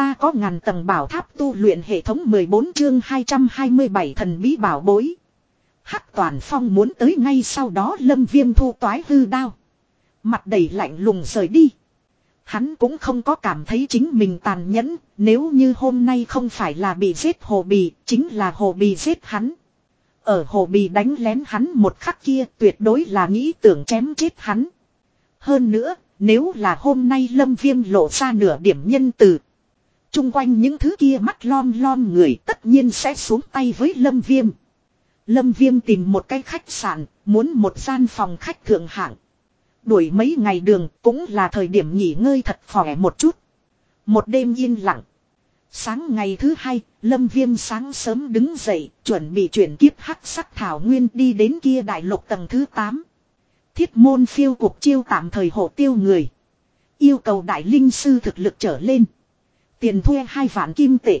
Ta có ngàn tầng bảo tháp tu luyện hệ thống 14 chương 227 thần bí bảo bối. Hắc toàn phong muốn tới ngay sau đó lâm viêm thu toái hư đao. Mặt đầy lạnh lùng rời đi. Hắn cũng không có cảm thấy chính mình tàn nhẫn, nếu như hôm nay không phải là bị giết hồ bì, chính là hồ bì giết hắn. Ở hồ bì đánh lén hắn một khắc kia tuyệt đối là nghĩ tưởng chém chết hắn. Hơn nữa, nếu là hôm nay lâm viêm lộ ra nửa điểm nhân từ. Trung quanh những thứ kia mắt lom lom người tất nhiên sẽ xuống tay với lâm viêm. Lâm viêm tìm một cái khách sạn, muốn một gian phòng khách thượng hạng. Đuổi mấy ngày đường cũng là thời điểm nghỉ ngơi thật khỏe một chút. Một đêm yên lặng. Sáng ngày thứ hai, Lâm Viêm sáng sớm đứng dậy, chuẩn bị chuyển kiếp hắc sắc thảo nguyên đi đến kia đại lục tầng thứ 8. Thiết môn phiêu cuộc chiêu tạm thời hộ tiêu người. Yêu cầu đại linh sư thực lực trở lên. Tiền thuê hai vạn kim tệ.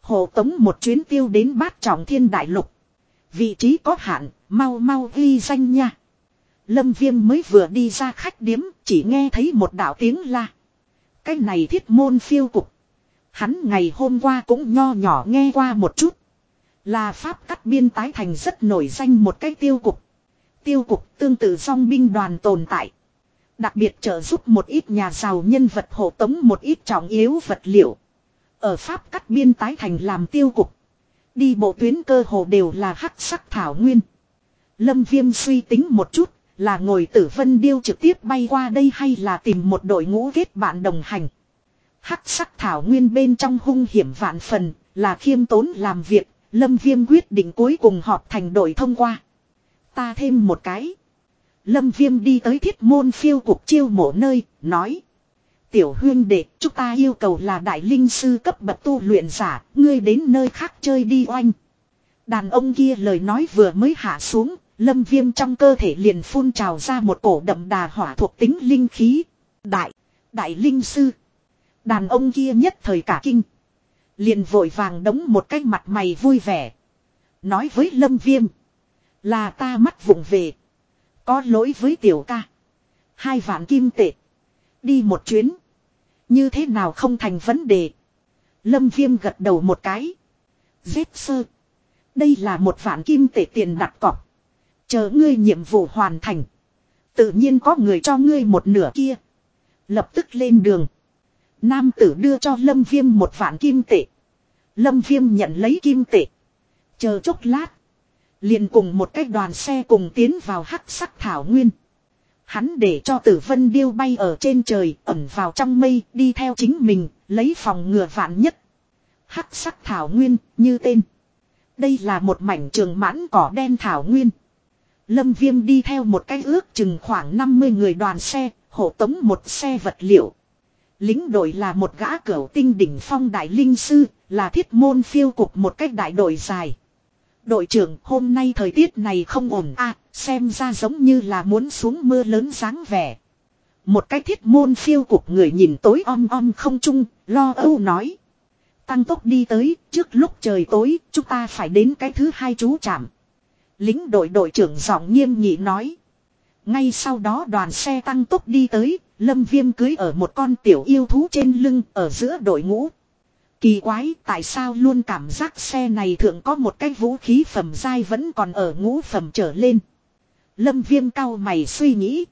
Hộ tống một chuyến tiêu đến bát trọng thiên đại lục. Vị trí có hạn, mau mau ghi danh nha. Lâm Viêm mới vừa đi ra khách điếm, chỉ nghe thấy một đạo tiếng la. Cái này thiết môn phiêu cục. Hắn ngày hôm qua cũng nho nhỏ nghe qua một chút. Là pháp cắt biên tái thành rất nổi danh một cái tiêu cục. Tiêu cục tương tự song binh đoàn tồn tại. Đặc biệt trợ giúp một ít nhà giàu nhân vật hộ tống một ít trọng yếu vật liệu. Ở Pháp cắt biên tái thành làm tiêu cục. Đi bộ tuyến cơ hồ đều là hắc sắc thảo nguyên. Lâm Viêm suy tính một chút, là ngồi tử vân điêu trực tiếp bay qua đây hay là tìm một đội ngũ kết bạn đồng hành. Hắc sắc thảo nguyên bên trong hung hiểm vạn phần, là khiêm tốn làm việc, Lâm Viêm quyết định cuối cùng họp thành đội thông qua. Ta thêm một cái. Lâm Viêm đi tới thiết môn phiêu cục chiêu mộ nơi, nói. Tiểu huyên đệ, chúng ta yêu cầu là đại linh sư cấp bậc tu luyện giả, ngươi đến nơi khác chơi đi oanh. Đàn ông kia lời nói vừa mới hạ xuống, lâm viêm trong cơ thể liền phun trào ra một cổ đậm đà hỏa thuộc tính linh khí. Đại, đại linh sư. Đàn ông kia nhất thời cả kinh. Liền vội vàng đống một cái mặt mày vui vẻ. Nói với lâm viêm. Là ta mắt vụng về. Có lỗi với tiểu ca. Hai vạn kim tệ. Đi một chuyến. Như thế nào không thành vấn đề. Lâm viêm gật đầu một cái. Giết sơ. Đây là một vạn kim tệ tiền đặt cọc. Chờ ngươi nhiệm vụ hoàn thành. Tự nhiên có người cho ngươi một nửa kia. Lập tức lên đường. Nam tử đưa cho Lâm Viêm một vạn kim tệ. Lâm Viêm nhận lấy kim tệ. Chờ chốc lát. Liền cùng một cái đoàn xe cùng tiến vào hắc sắc thảo nguyên. Hắn để cho tử vân điêu bay ở trên trời, ẩn vào trong mây, đi theo chính mình, lấy phòng ngừa vạn nhất. Hắc sắc thảo nguyên, như tên. Đây là một mảnh trường mãn cỏ đen thảo nguyên. Lâm Viêm đi theo một cái ước chừng khoảng 50 người đoàn xe, hộ tống một xe vật liệu. Lính đội là một gã cửu tinh đỉnh phong đại linh sư, là thiết môn phiêu cục một cách đại đội dài. Đội trưởng hôm nay thời tiết này không ổn à, xem ra giống như là muốn xuống mưa lớn dáng vẻ. Một cái thiết môn phiêu cục người nhìn tối om om không chung, lo âu nói. Tăng tốc đi tới, trước lúc trời tối, chúng ta phải đến cái thứ hai chú chạm. Lính đội đội trưởng giọng nghiêm nghị nói. Ngay sau đó đoàn xe tăng tốc đi tới, lâm viêm cưới ở một con tiểu yêu thú trên lưng ở giữa đội ngũ. Kỳ quái tại sao luôn cảm giác xe này thường có một cái vũ khí phẩm dai vẫn còn ở ngũ phẩm trở lên. Lâm viêm cao mày suy nghĩ.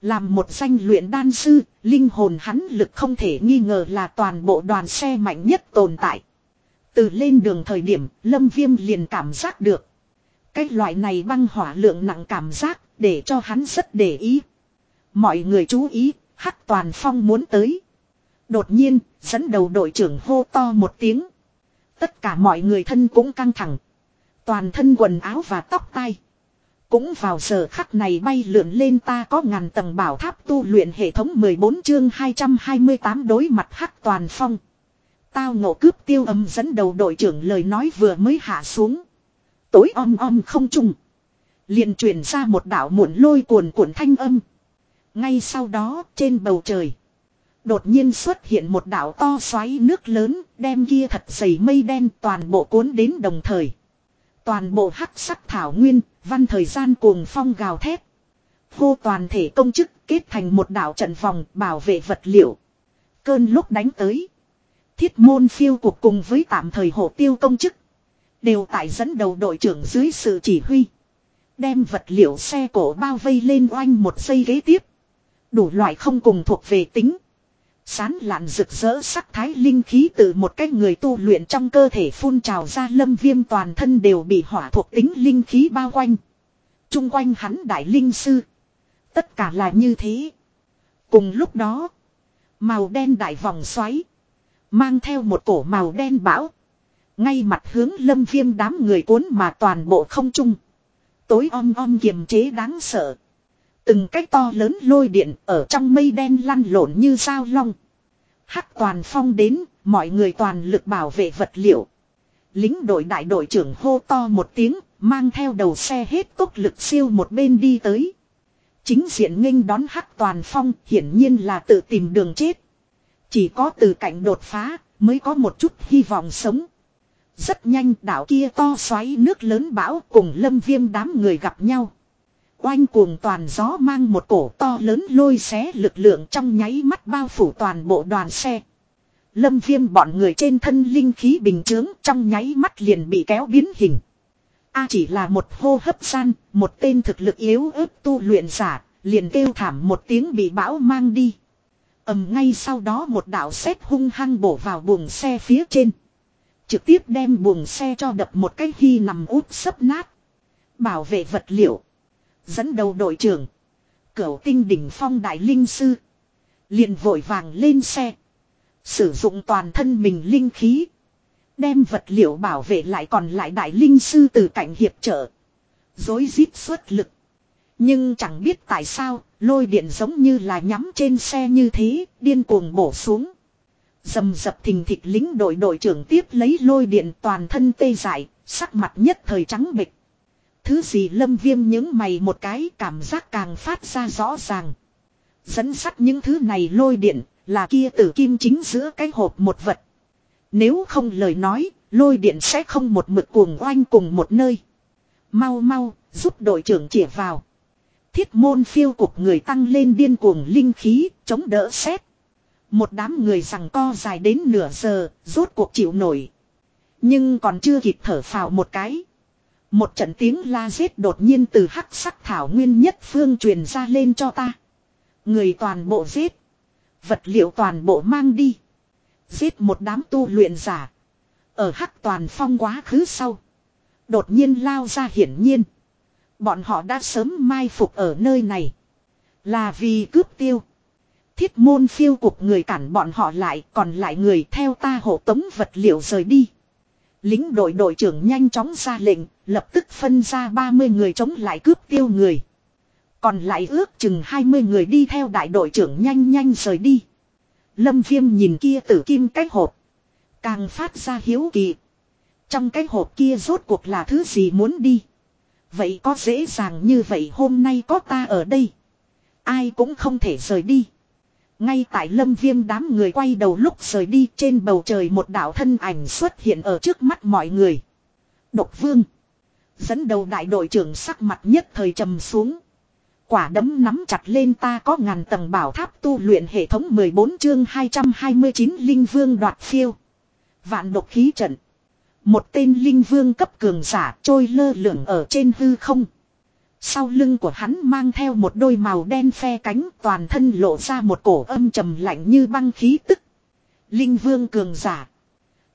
Làm một danh luyện đan sư, linh hồn hắn lực không thể nghi ngờ là toàn bộ đoàn xe mạnh nhất tồn tại. Từ lên đường thời điểm, Lâm Viêm liền cảm giác được. Cái loại này băng hỏa lượng nặng cảm giác, để cho hắn rất để ý. Mọi người chú ý, Hắc Toàn Phong muốn tới. Đột nhiên, dẫn đầu đội trưởng hô to một tiếng. Tất cả mọi người thân cũng căng thẳng. Toàn thân quần áo và tóc tai. Cũng vào giờ khắc này bay lượn lên ta có ngàn tầng bảo tháp tu luyện hệ thống 14 chương 228 đối mặt hắc toàn phong. Tao ngộ cướp tiêu âm dẫn đầu đội trưởng lời nói vừa mới hạ xuống. Tối om om không trùng. liền truyền ra một đạo muộn lôi cuồn cuộn thanh âm. Ngay sau đó, trên bầu trời. Đột nhiên xuất hiện một đảo to xoáy nước lớn, đem kia thật dày mây đen toàn bộ cuốn đến đồng thời. Toàn bộ hắc sắc thảo nguyên, văn thời gian cuồng phong gào thét. Hô toàn thể công chức kết thành một đảo trận vòng bảo vệ vật liệu. Cơn lúc đánh tới. Thiết môn phiêu cuộc cùng với tạm thời hộ tiêu công chức. Đều tại dẫn đầu đội trưởng dưới sự chỉ huy. Đem vật liệu xe cổ bao vây lên oanh một giây ghế tiếp. Đủ loại không cùng thuộc về tính. Sán lạn rực rỡ sắc thái linh khí từ một cái người tu luyện trong cơ thể phun trào ra lâm viêm toàn thân đều bị hỏa thuộc tính linh khí bao quanh. Trung quanh hắn đại linh sư. Tất cả là như thế. Cùng lúc đó. Màu đen đại vòng xoáy. Mang theo một cổ màu đen bão. Ngay mặt hướng lâm viêm đám người cuốn mà toàn bộ không trung. Tối om om kiềm chế đáng sợ. Từng cái to lớn lôi điện ở trong mây đen lăn lộn như sao long. Hắc toàn phong đến, mọi người toàn lực bảo vệ vật liệu. Lính đội đại đội trưởng hô to một tiếng, mang theo đầu xe hết tốc lực siêu một bên đi tới. Chính diện nghênh đón hắc toàn phong hiển nhiên là tự tìm đường chết. Chỉ có từ cảnh đột phá mới có một chút hy vọng sống. Rất nhanh đảo kia to xoáy nước lớn bão cùng lâm viêm đám người gặp nhau. Oanh cuồng toàn gió mang một cổ to lớn lôi xé lực lượng trong nháy mắt bao phủ toàn bộ đoàn xe. Lâm viêm bọn người trên thân linh khí bình chướng trong nháy mắt liền bị kéo biến hình. A chỉ là một hô hấp gian, một tên thực lực yếu ớt tu luyện giả, liền kêu thảm một tiếng bị bão mang đi. ầm ngay sau đó một đạo sét hung hăng bổ vào buồng xe phía trên. Trực tiếp đem buồng xe cho đập một cái khi nằm úp sấp nát. Bảo vệ vật liệu. Dẫn đầu đội trưởng. Cửu tinh đỉnh phong đại linh sư. liền vội vàng lên xe. Sử dụng toàn thân mình linh khí. Đem vật liệu bảo vệ lại còn lại đại linh sư từ cạnh hiệp trợ. Dối rít xuất lực. Nhưng chẳng biết tại sao, lôi điện giống như là nhắm trên xe như thế, điên cuồng bổ xuống. Dầm dập thình thịch lính đội đội trưởng tiếp lấy lôi điện toàn thân tê dại, sắc mặt nhất thời trắng bịch. Thứ gì lâm viêm những mày một cái cảm giác càng phát ra rõ ràng. Dẫn sắt những thứ này lôi điện là kia tử kim chính giữa cái hộp một vật. Nếu không lời nói, lôi điện sẽ không một mực cuồng oanh cùng một nơi. Mau mau, giúp đội trưởng chỉa vào. Thiết môn phiêu cục người tăng lên điên cuồng linh khí, chống đỡ xét. Một đám người rằng co dài đến nửa giờ, rốt cuộc chịu nổi. Nhưng còn chưa kịp thở phào một cái. Một trận tiếng la giết đột nhiên từ hắc sắc thảo nguyên nhất phương truyền ra lên cho ta. Người toàn bộ giết. Vật liệu toàn bộ mang đi. Giết một đám tu luyện giả. Ở hắc toàn phong quá khứ sau. Đột nhiên lao ra hiển nhiên. Bọn họ đã sớm mai phục ở nơi này. Là vì cướp tiêu. Thiết môn phiêu cục người cản bọn họ lại còn lại người theo ta hộ tống vật liệu rời đi. Lính đội đội trưởng nhanh chóng ra lệnh, lập tức phân ra 30 người chống lại cướp tiêu người. Còn lại ước chừng 20 người đi theo đại đội trưởng nhanh nhanh rời đi. Lâm viêm nhìn kia tử kim cái hộp. Càng phát ra hiếu kỳ. Trong cái hộp kia rốt cuộc là thứ gì muốn đi. Vậy có dễ dàng như vậy hôm nay có ta ở đây. Ai cũng không thể rời đi. Ngay tại lâm viêm đám người quay đầu lúc rời đi trên bầu trời một đảo thân ảnh xuất hiện ở trước mắt mọi người. Độc vương. Dẫn đầu đại đội trưởng sắc mặt nhất thời trầm xuống. Quả đấm nắm chặt lên ta có ngàn tầng bảo tháp tu luyện hệ thống 14 chương 229 Linh Vương đoạt phiêu. Vạn độc khí trận. Một tên Linh Vương cấp cường giả trôi lơ lửng ở trên hư không. Sau lưng của hắn mang theo một đôi màu đen phe cánh toàn thân lộ ra một cổ âm trầm lạnh như băng khí tức. Linh vương cường giả.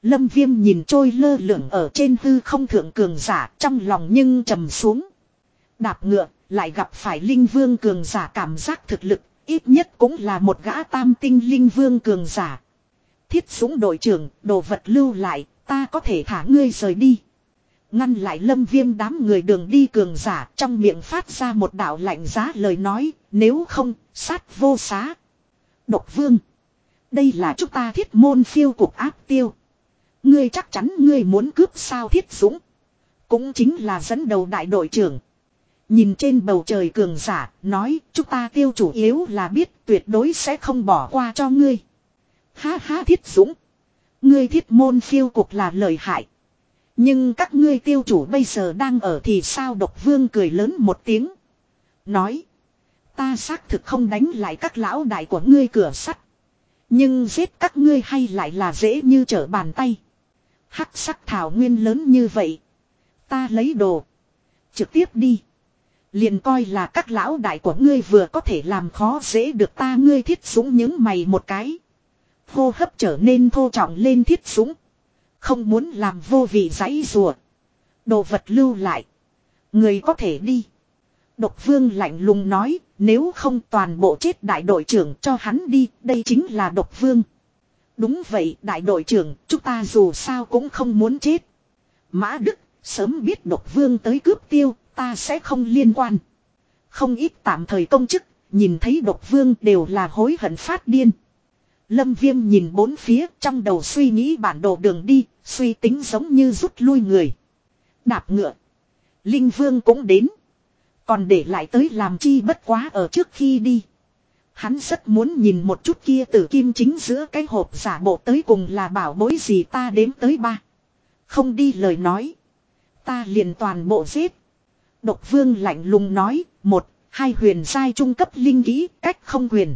Lâm viêm nhìn trôi lơ lửng ở trên hư không thượng cường giả trong lòng nhưng trầm xuống. Đạp ngựa lại gặp phải linh vương cường giả cảm giác thực lực ít nhất cũng là một gã tam tinh linh vương cường giả. Thiết súng đội trưởng đồ vật lưu lại ta có thể thả ngươi rời đi. Ngăn lại lâm viêm đám người đường đi cường giả trong miệng phát ra một đạo lạnh giá lời nói, nếu không, sát vô xá. Độc vương. Đây là chúng ta thiết môn phiêu cục áp tiêu. Ngươi chắc chắn ngươi muốn cướp sao thiết dũng. Cũng chính là dẫn đầu đại đội trưởng. Nhìn trên bầu trời cường giả, nói chúng ta tiêu chủ yếu là biết tuyệt đối sẽ không bỏ qua cho ngươi. Ha ha thiết dũng. Ngươi thiết môn phiêu cục là lời hại. Nhưng các ngươi tiêu chủ bây giờ đang ở thì sao độc vương cười lớn một tiếng. Nói. Ta xác thực không đánh lại các lão đại của ngươi cửa sắt. Nhưng giết các ngươi hay lại là dễ như trở bàn tay. Hắc sắc thảo nguyên lớn như vậy. Ta lấy đồ. Trực tiếp đi. Liền coi là các lão đại của ngươi vừa có thể làm khó dễ được ta ngươi thiết súng những mày một cái. Hô hấp trở nên thô trọng lên thiết súng. Không muốn làm vô vị giấy rùa. Đồ vật lưu lại. Người có thể đi. Độc vương lạnh lùng nói, nếu không toàn bộ chết đại đội trưởng cho hắn đi, đây chính là độc vương. Đúng vậy, đại đội trưởng, chúng ta dù sao cũng không muốn chết. Mã Đức, sớm biết độc vương tới cướp tiêu, ta sẽ không liên quan. Không ít tạm thời công chức, nhìn thấy độc vương đều là hối hận phát điên. Lâm Viêm nhìn bốn phía trong đầu suy nghĩ bản đồ đường đi, suy tính giống như rút lui người. Đạp ngựa. Linh Vương cũng đến. Còn để lại tới làm chi bất quá ở trước khi đi. Hắn rất muốn nhìn một chút kia tử kim chính giữa cái hộp giả bộ tới cùng là bảo bối gì ta đếm tới ba. Không đi lời nói. Ta liền toàn bộ giết. Độc vương lạnh lùng nói. Một, hai huyền giai trung cấp linh kỹ cách không huyền.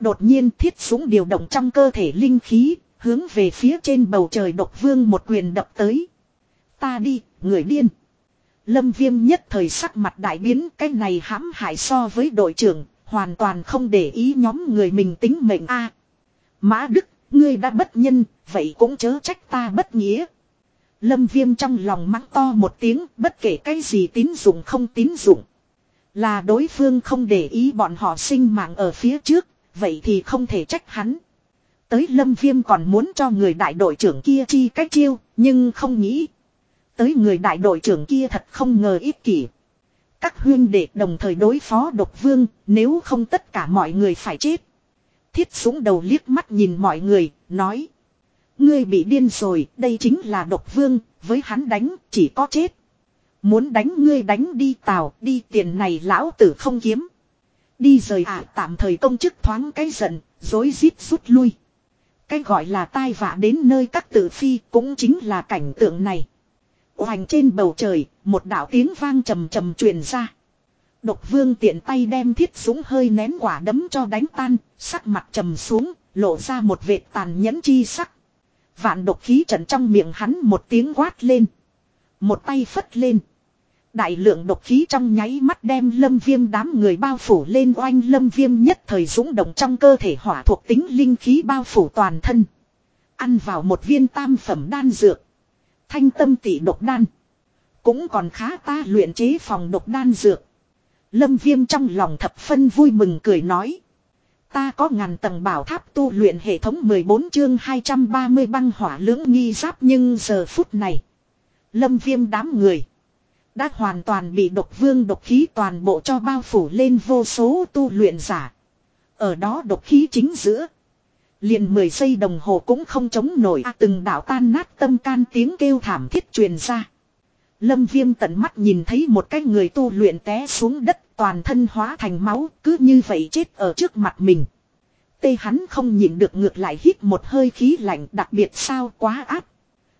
Đột nhiên thiết súng điều động trong cơ thể linh khí. Hướng về phía trên bầu trời độc vương một quyền đập tới. Ta đi, người điên. Lâm viêm nhất thời sắc mặt đại biến cái này hãm hại so với đội trưởng, hoàn toàn không để ý nhóm người mình tính mệnh a Mã Đức, ngươi đã bất nhân, vậy cũng chớ trách ta bất nghĩa. Lâm viêm trong lòng mắng to một tiếng, bất kể cái gì tín dụng không tín dụng. Là đối phương không để ý bọn họ sinh mạng ở phía trước, vậy thì không thể trách hắn. Tới lâm viêm còn muốn cho người đại đội trưởng kia chi cách chiêu, nhưng không nghĩ Tới người đại đội trưởng kia thật không ngờ ích kỷ. Các huyên đệ đồng thời đối phó độc vương, nếu không tất cả mọi người phải chết. Thiết súng đầu liếc mắt nhìn mọi người, nói. Ngươi bị điên rồi, đây chính là độc vương, với hắn đánh, chỉ có chết. Muốn đánh ngươi đánh đi tào đi tiền này lão tử không kiếm. Đi rời ạ à, tạm thời công chức thoáng cái giận, dối rít rút lui. Cái gọi là tai vạ đến nơi các tử phi cũng chính là cảnh tượng này. Hoành trên bầu trời, một đạo tiếng vang trầm trầm truyền ra. Độc vương tiện tay đem thiết súng hơi nén quả đấm cho đánh tan, sắc mặt trầm xuống, lộ ra một vệt tàn nhẫn chi sắc. Vạn độc khí trận trong miệng hắn một tiếng quát lên. Một tay phất lên. Đại lượng độc khí trong nháy mắt đem lâm viêm đám người bao phủ lên oanh lâm viêm nhất thời dũng động trong cơ thể hỏa thuộc tính linh khí bao phủ toàn thân. Ăn vào một viên tam phẩm đan dược. Thanh tâm tỷ độc đan. Cũng còn khá ta luyện chế phòng độc đan dược. Lâm viêm trong lòng thập phân vui mừng cười nói. Ta có ngàn tầng bảo tháp tu luyện hệ thống 14 chương 230 băng hỏa lưỡng nghi giáp nhưng giờ phút này. Lâm viêm đám người. Đã hoàn toàn bị độc vương độc khí toàn bộ cho bao phủ lên vô số tu luyện giả. Ở đó độc khí chính giữa. Liền 10 giây đồng hồ cũng không chống nổi à, từng đảo tan nát tâm can tiếng kêu thảm thiết truyền ra. Lâm viêm tận mắt nhìn thấy một cái người tu luyện té xuống đất toàn thân hóa thành máu cứ như vậy chết ở trước mặt mình. Tê hắn không nhịn được ngược lại hít một hơi khí lạnh đặc biệt sao quá áp.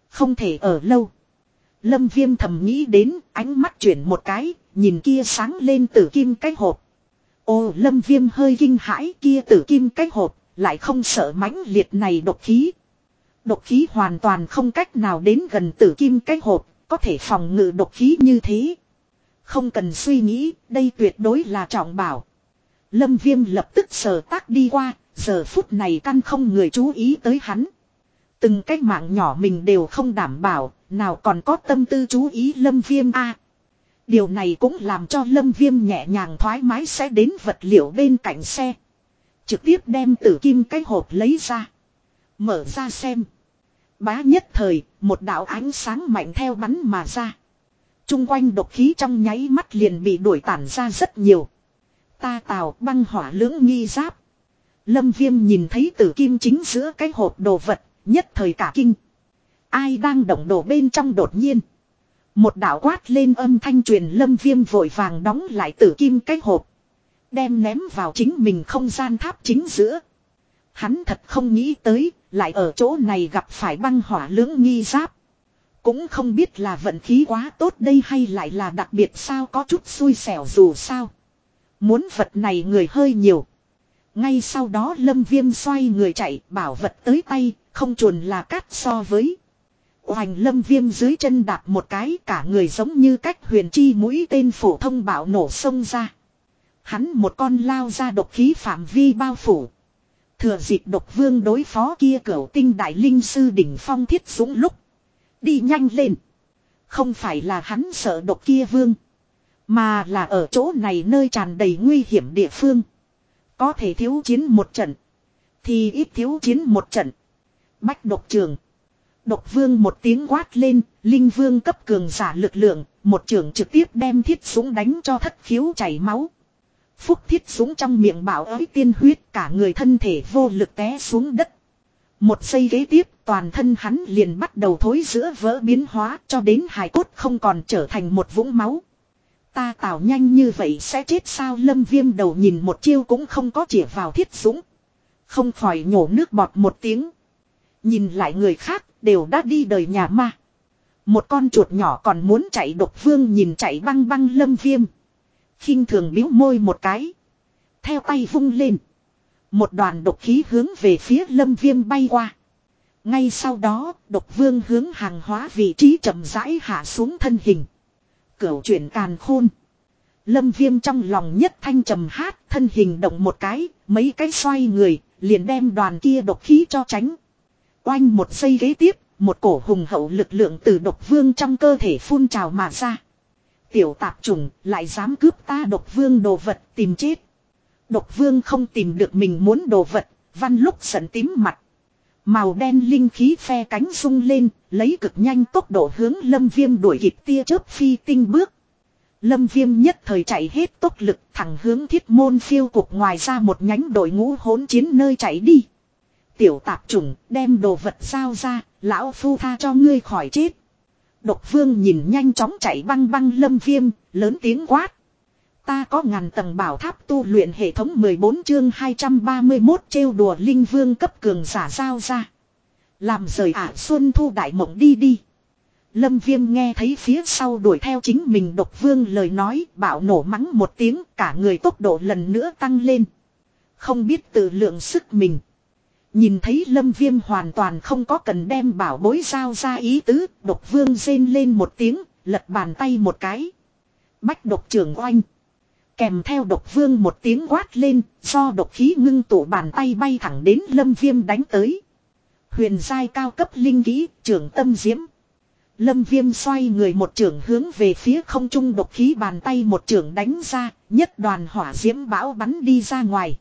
Không thể ở lâu. Lâm viêm thầm nghĩ đến ánh mắt chuyển một cái, nhìn kia sáng lên tử kim cái hộp. Ô lâm viêm hơi kinh hãi kia tử kim cái hộp, lại không sợ mãnh liệt này độc khí. Độc khí hoàn toàn không cách nào đến gần tử kim cái hộp, có thể phòng ngự độc khí như thế. Không cần suy nghĩ, đây tuyệt đối là trọng bảo. Lâm viêm lập tức sờ tác đi qua, giờ phút này căn không người chú ý tới hắn. Từng cái mạng nhỏ mình đều không đảm bảo, nào còn có tâm tư chú ý lâm viêm a Điều này cũng làm cho lâm viêm nhẹ nhàng thoải mái sẽ đến vật liệu bên cạnh xe. Trực tiếp đem tử kim cái hộp lấy ra. Mở ra xem. Bá nhất thời, một đạo ánh sáng mạnh theo bắn mà ra. Trung quanh độc khí trong nháy mắt liền bị đuổi tản ra rất nhiều. Ta tào băng hỏa lưỡng nghi giáp. Lâm viêm nhìn thấy tử kim chính giữa cái hộp đồ vật, nhất thời cả kinh. Ai đang động đồ bên trong đột nhiên. Một đạo quát lên âm thanh truyền lâm viêm vội vàng đóng lại tử kim cái hộp. Đem ném vào chính mình không gian tháp chính giữa. Hắn thật không nghĩ tới, lại ở chỗ này gặp phải băng hỏa lưỡng nghi giáp. Cũng không biết là vận khí quá tốt đây hay lại là đặc biệt sao có chút xui xẻo dù sao. Muốn vật này người hơi nhiều. Ngay sau đó lâm viêm xoay người chạy bảo vật tới tay, không chuồn là cát so với. Hoành lâm viêm dưới chân đạp một cái cả người giống như cách huyền chi mũi tên phổ thông bạo nổ sông ra. Hắn một con lao ra độc khí phạm vi bao phủ. Thừa dịp độc vương đối phó kia cửu tinh đại linh sư đỉnh phong thiết dũng lúc. Đi nhanh lên. Không phải là hắn sợ độc kia vương. Mà là ở chỗ này nơi tràn đầy nguy hiểm địa phương. Có thể thiếu chiến một trận. Thì ít thiếu chiến một trận. Bách độc trường. Độc vương một tiếng quát lên, linh vương cấp cường giả lực lượng, một trường trực tiếp đem thiết súng đánh cho thất khiếu chảy máu. Phúc thiết súng trong miệng bảo ới tiên huyết, cả người thân thể vô lực té xuống đất. Một giây ghế tiếp, toàn thân hắn liền bắt đầu thối giữa vỡ biến hóa, cho đến hài cốt không còn trở thành một vũng máu. Ta tạo nhanh như vậy sẽ chết sao lâm viêm đầu nhìn một chiêu cũng không có chĩa vào thiết súng. Không khỏi nhổ nước bọt một tiếng. Nhìn lại người khác, đều đã đi đời nhà ma. Một con chuột nhỏ còn muốn chạy độc vương nhìn chạy băng băng lâm viêm khinh thường biếu môi một cái. Theo tay vung lên. Một đoàn độc khí hướng về phía lâm viêm bay qua. Ngay sau đó, độc vương hướng hàng hóa vị trí chậm rãi hạ xuống thân hình. Cửu chuyển càn khôn. Lâm viêm trong lòng nhất thanh trầm hát, thân hình động một cái, mấy cái xoay người, liền đem đoàn kia độc khí cho tránh. Oanh một giây ghế tiếp, một cổ hùng hậu lực lượng từ độc vương trong cơ thể phun trào mà ra. Tiểu tạp trùng lại dám cướp ta độc vương đồ vật tìm chết. Độc vương không tìm được mình muốn đồ vật, văn lúc giận tím mặt. Màu đen linh khí phe cánh sung lên, lấy cực nhanh tốc độ hướng lâm viêm đuổi kịp tia chớp phi tinh bước. Lâm viêm nhất thời chạy hết tốc lực thẳng hướng thiết môn phiêu cục ngoài ra một nhánh đội ngũ hỗn chiến nơi chạy đi. Tiểu tạp trùng đem đồ vật giao ra, lão phu tha cho ngươi khỏi chết. Độc vương nhìn nhanh chóng chạy băng băng lâm viêm, lớn tiếng quát. Ta có ngàn tầng bảo tháp tu luyện hệ thống 14 chương 231 trêu đùa linh vương cấp cường giả giao ra. Làm rời ả xuân thu đại mộng đi đi. Lâm viêm nghe thấy phía sau đuổi theo chính mình độc vương lời nói bảo nổ mắng một tiếng cả người tốc độ lần nữa tăng lên. Không biết tự lượng sức mình. Nhìn thấy lâm viêm hoàn toàn không có cần đem bảo bối giao ra ý tứ, độc vương rên lên một tiếng, lật bàn tay một cái. Bách độc trưởng oanh. Kèm theo độc vương một tiếng quát lên, do độc khí ngưng tụ bàn tay bay thẳng đến lâm viêm đánh tới. Huyền giai cao cấp linh kỹ, trưởng tâm diễm. Lâm viêm xoay người một trưởng hướng về phía không trung độc khí bàn tay một trưởng đánh ra, nhất đoàn hỏa diễm bão bắn đi ra ngoài.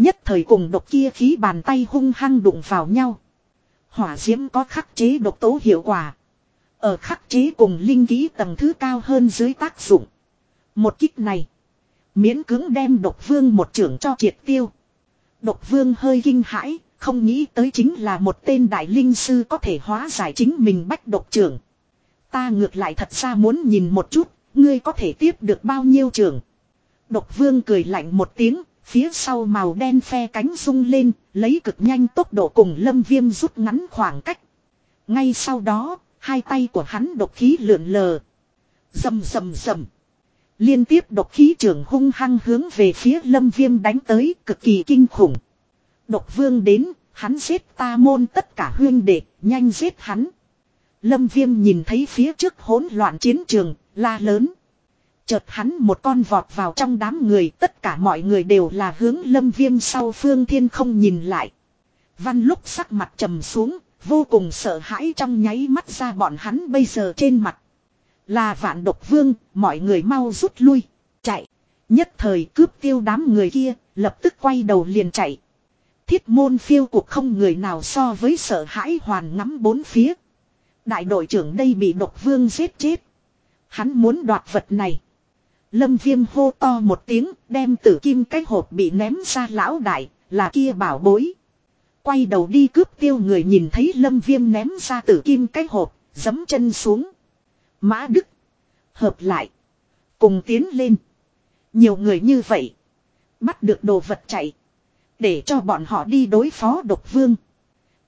Nhất thời cùng độc kia khí bàn tay hung hăng đụng vào nhau. Hỏa diễm có khắc chế độc tố hiệu quả. Ở khắc chế cùng linh khí tầng thứ cao hơn dưới tác dụng. Một kích này. Miễn cứng đem độc vương một trưởng cho triệt tiêu. Độc vương hơi kinh hãi, không nghĩ tới chính là một tên đại linh sư có thể hóa giải chính mình bách độc trưởng. Ta ngược lại thật ra muốn nhìn một chút, ngươi có thể tiếp được bao nhiêu trưởng. Độc vương cười lạnh một tiếng, phía sau màu đen phe cánh rung lên, lấy cực nhanh tốc độ cùng lâm viêm rút ngắn khoảng cách. Ngay sau đó, hai tay của hắn độc khí lượn lờ. Dầm dầm dầm. Liên tiếp độc khí trưởng hung hăng hướng về phía lâm viêm đánh tới cực kỳ kinh khủng. Độc vương đến, hắn giết ta môn tất cả huyên đệ, nhanh giết hắn. Lâm viêm nhìn thấy phía trước hỗn loạn chiến trường, la lớn. Chợt hắn một con vọt vào trong đám người, tất cả mọi người đều là hướng lâm viêm sau phương thiên không nhìn lại. Văn lúc sắc mặt trầm xuống, vô cùng sợ hãi trong nháy mắt ra bọn hắn bây giờ trên mặt. Là vạn độc vương, mọi người mau rút lui, chạy. Nhất thời cướp tiêu đám người kia, lập tức quay đầu liền chạy. Thiết môn phiêu cuộc không người nào so với sợ hãi hoàn ngắm bốn phía. Đại đội trưởng đây bị độc vương giết chết. Hắn muốn đoạt vật này. Lâm viêm hô to một tiếng, đem tử kim cái hộp bị ném ra lão đại, là kia bảo bối. Quay đầu đi cướp tiêu người nhìn thấy lâm viêm ném ra tử kim cái hộp, dấm chân xuống. Mã Đức. Hợp lại. Cùng tiến lên. Nhiều người như vậy. Bắt được đồ vật chạy. Để cho bọn họ đi đối phó độc vương.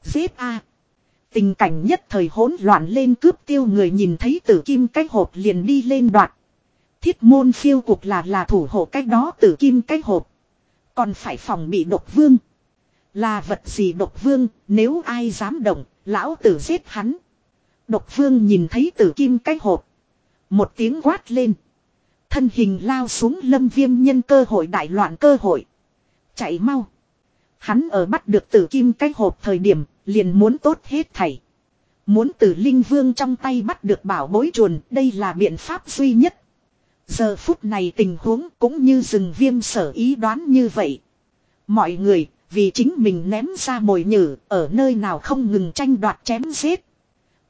Giết A. Tình cảnh nhất thời hỗn loạn lên cướp tiêu người nhìn thấy tử kim cái hộp liền đi lên đoạt. Thiết môn phiêu cục là là thủ hộ cách đó tử kim cách hộp. Còn phải phòng bị độc vương. Là vật gì độc vương, nếu ai dám động, lão tử giết hắn. Độc vương nhìn thấy tử kim cái hộp. Một tiếng quát lên. Thân hình lao xuống lâm viêm nhân cơ hội đại loạn cơ hội. Chạy mau. Hắn ở bắt được tử kim cái hộp thời điểm, liền muốn tốt hết thảy. Muốn từ linh vương trong tay bắt được bảo bối chuồn, đây là biện pháp duy nhất. Giờ phút này tình huống cũng như rừng viêm sở ý đoán như vậy. Mọi người, vì chính mình ném ra mồi nhử, ở nơi nào không ngừng tranh đoạt chém giết.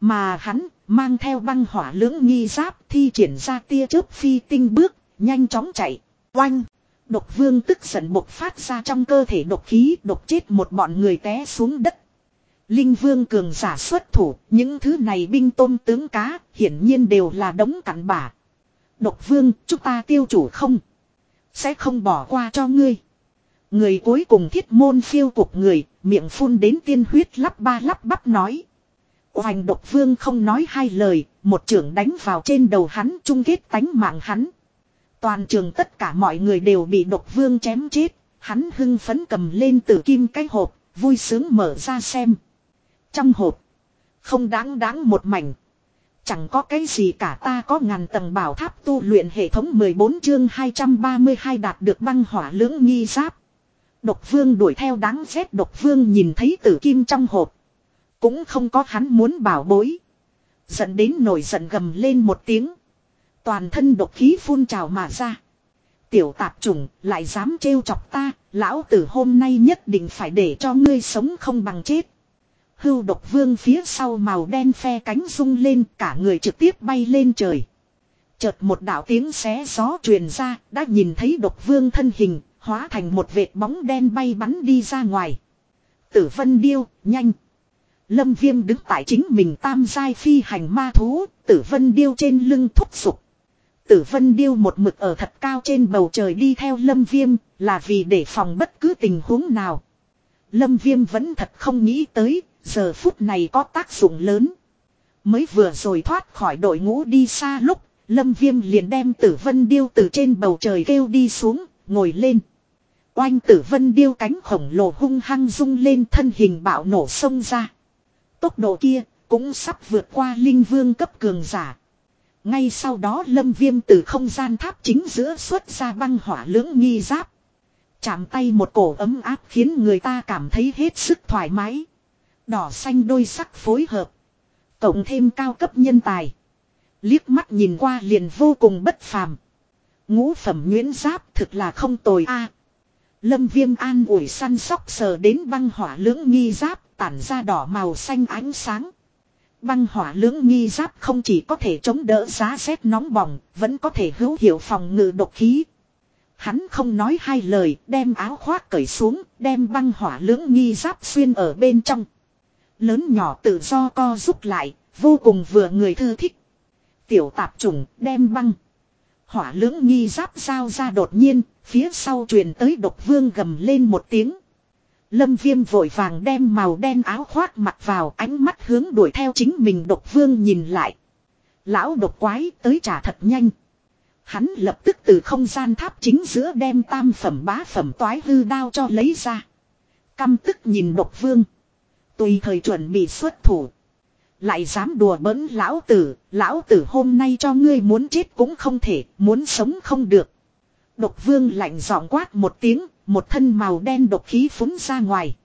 Mà hắn, mang theo băng hỏa lưỡng nghi giáp, thi triển ra tia chớp phi tinh bước, nhanh chóng chạy. Oanh! Độc vương tức giận bộc phát ra trong cơ thể độc khí độc chết một bọn người té xuống đất. Linh vương cường giả xuất thủ, những thứ này binh tôm tướng cá, hiển nhiên đều là đống cặn bả. Độc vương, chúng ta tiêu chủ không? Sẽ không bỏ qua cho ngươi. Người cuối cùng thiết môn phiêu cục người, miệng phun đến tiên huyết lắp ba lắp bắp nói. Hoành độc vương không nói hai lời, một trưởng đánh vào trên đầu hắn chung kết tánh mạng hắn. Toàn trường tất cả mọi người đều bị độc vương chém chết, hắn hưng phấn cầm lên tử kim cái hộp, vui sướng mở ra xem. Trong hộp, không đáng đáng một mảnh. Chẳng có cái gì cả ta có ngàn tầng bảo tháp tu luyện hệ thống 14 chương 232 đạt được băng hỏa lưỡng nghi giáp. Độc vương đuổi theo đáng ghét độc vương nhìn thấy tử kim trong hộp. Cũng không có hắn muốn bảo bối. Giận đến nổi giận gầm lên một tiếng. Toàn thân độc khí phun trào mà ra. Tiểu tạp trùng lại dám trêu chọc ta, lão tử hôm nay nhất định phải để cho ngươi sống không bằng chết. Hưu độc vương phía sau màu đen phe cánh rung lên cả người trực tiếp bay lên trời. Chợt một đạo tiếng xé gió truyền ra, đã nhìn thấy độc vương thân hình, hóa thành một vệt bóng đen bay bắn đi ra ngoài. Tử vân điêu, nhanh. Lâm viêm đứng tại chính mình tam giai phi hành ma thú, tử vân điêu trên lưng thúc sụp. Tử vân điêu một mực ở thật cao trên bầu trời đi theo lâm viêm, là vì để phòng bất cứ tình huống nào. Lâm viêm vẫn thật không nghĩ tới, giờ phút này có tác dụng lớn. Mới vừa rồi thoát khỏi đội ngũ đi xa lúc, lâm viêm liền đem tử vân điêu từ trên bầu trời kêu đi xuống, ngồi lên. Oanh tử vân điêu cánh khổng lồ hung hăng rung lên thân hình bạo nổ sông ra. Tốc độ kia cũng sắp vượt qua linh vương cấp cường giả. Ngay sau đó lâm viêm từ không gian tháp chính giữa xuất ra băng hỏa lưỡng nghi giáp. Chạm tay một cổ ấm áp khiến người ta cảm thấy hết sức thoải mái. Đỏ xanh đôi sắc phối hợp. Cộng thêm cao cấp nhân tài. Liếc mắt nhìn qua liền vô cùng bất phàm. Ngũ phẩm nguyễn giáp thực là không tồi a Lâm viêm an ủi săn sóc sờ đến băng hỏa lưỡng nghi giáp tản ra đỏ màu xanh ánh sáng. Băng hỏa lưỡng nghi giáp không chỉ có thể chống đỡ giá rét nóng bỏng, vẫn có thể hữu hiệu phòng ngự độc khí. Hắn không nói hai lời, đem áo khoác cởi xuống, đem băng hỏa lưỡng nghi giáp xuyên ở bên trong. Lớn nhỏ tự do co rút lại, vô cùng vừa người thư thích. Tiểu tạp trùng đem băng. Hỏa lưỡng nghi giáp giao ra đột nhiên, phía sau truyền tới độc vương gầm lên một tiếng. Lâm viêm vội vàng đem màu đen áo khoác mặc vào ánh mắt hướng đuổi theo chính mình độc vương nhìn lại. Lão độc quái tới trả thật nhanh. Hắn lập tức từ không gian tháp chính giữa đem tam phẩm bá phẩm toái hư đao cho lấy ra. Căm tức nhìn độc vương. Tùy thời chuẩn bị xuất thủ. Lại dám đùa bỡn lão tử, lão tử hôm nay cho ngươi muốn chết cũng không thể, muốn sống không được. Độc vương lạnh giọng quát một tiếng, một thân màu đen độc khí phúng ra ngoài.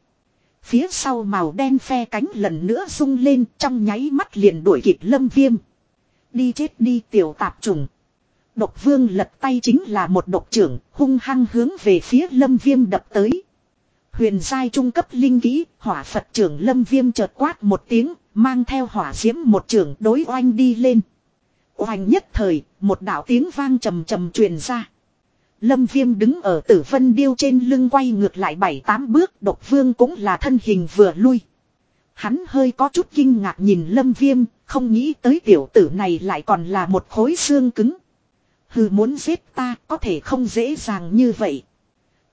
Phía sau màu đen phe cánh lần nữa rung lên trong nháy mắt liền đuổi kịp lâm viêm. Đi chết đi tiểu tạp trùng. Độc vương lật tay chính là một độc trưởng hung hăng hướng về phía lâm viêm đập tới. Huyền giai trung cấp linh kỹ, hỏa Phật trưởng lâm viêm chợt quát một tiếng, mang theo hỏa diễm một trưởng đối oanh đi lên. Oanh nhất thời, một đạo tiếng vang trầm trầm truyền ra. Lâm viêm đứng ở tử vân điêu trên lưng quay ngược lại bảy tám bước độc vương cũng là thân hình vừa lui. Hắn hơi có chút kinh ngạc nhìn lâm viêm, không nghĩ tới tiểu tử này lại còn là một khối xương cứng. Hừ, muốn giết ta, có thể không dễ dàng như vậy.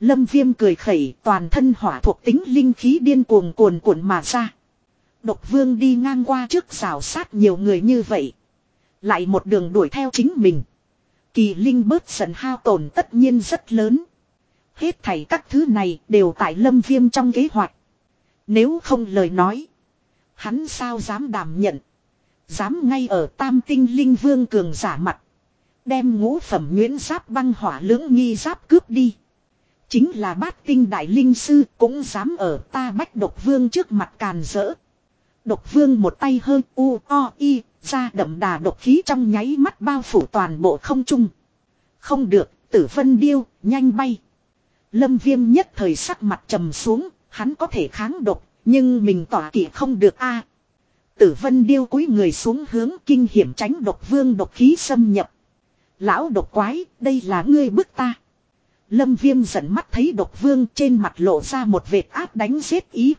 Lâm viêm cười khẩy, toàn thân hỏa thuộc tính linh khí điên cuồng cuồn cuộn mà ra. Độc vương đi ngang qua trước rào sát nhiều người như vậy. Lại một đường đuổi theo chính mình. Kỳ linh bớt giận hao tổn tất nhiên rất lớn. Hết thảy các thứ này đều tại lâm viêm trong kế hoạch. Nếu không lời nói. Hắn sao dám đảm nhận. Dám ngay ở tam tinh linh vương cường giả mặt. Đem ngũ phẩm nguyễn giáp băng hỏa lưỡng nghi giáp cướp đi. Chính là bát tinh đại linh sư cũng dám ở ta bách độc vương trước mặt càn rỡ. Độc vương một tay hơi u o y ra đậm đà độc khí trong nháy mắt bao phủ toàn bộ không trung. Không được, tử vân điêu, nhanh bay. Lâm viêm nhất thời sắc mặt trầm xuống, hắn có thể kháng độc, nhưng mình tỏa kỵ không được a Tử vân điêu cúi người xuống hướng kinh hiểm tránh độc vương độc khí xâm nhập. Lão độc quái, đây là ngươi bức ta. Lâm viêm giận mắt thấy độc vương trên mặt lộ ra một vệt áp đánh giết ý.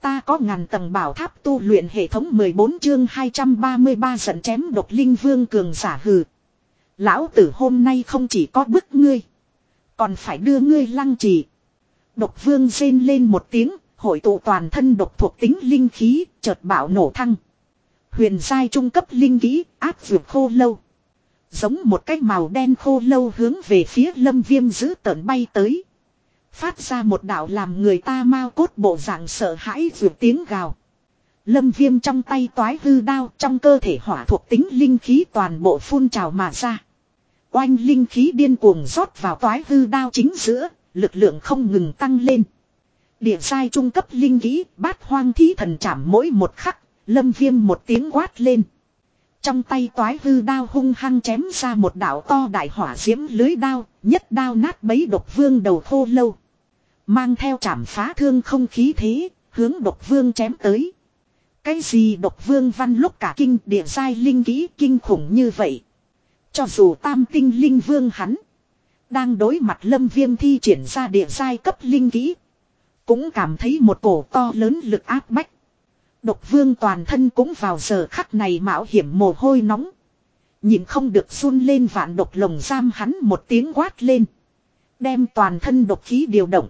Ta có ngàn tầng bảo tháp tu luyện hệ thống 14 chương 233 giận chém độc linh vương cường giả hừ. Lão tử hôm nay không chỉ có bức ngươi. Còn phải đưa ngươi lăng trì. Độc vương rên lên một tiếng, hội tụ toàn thân độc thuộc tính linh khí, chợt bạo nổ thăng. Huyền giai trung cấp linh kỹ, áp vượt khô lâu. Giống một cái màu đen khô lâu hướng về phía lâm viêm giữ tợn bay tới. Phát ra một đạo làm người ta mau cốt bộ dạng sợ hãi dù tiếng gào. Lâm viêm trong tay toái hư đao trong cơ thể hỏa thuộc tính linh khí toàn bộ phun trào mà ra. Oanh linh khí điên cuồng rót vào toái hư đao chính giữa, lực lượng không ngừng tăng lên. Địa sai trung cấp linh khí bát hoang thí thần chạm mỗi một khắc, lâm viêm một tiếng quát lên. Trong tay toái hư đao hung hăng chém ra một đạo to đại hỏa diễm lưới đao, nhất đao nát bấy độc vương đầu khô lâu. Mang theo chảm phá thương không khí thế, hướng độc vương chém tới. Cái gì độc vương văn lúc cả kinh địa giai linh kỹ kinh khủng như vậy. Cho dù tam tinh linh vương hắn. Đang đối mặt lâm viêm thi triển ra địa giai cấp linh kỹ. Cũng cảm thấy một cổ to lớn lực áp bách. Độc vương toàn thân cũng vào giờ khắc này mạo hiểm mồ hôi nóng. Nhìn không được run lên vạn độc lồng giam hắn một tiếng quát lên. Đem toàn thân độc khí điều động.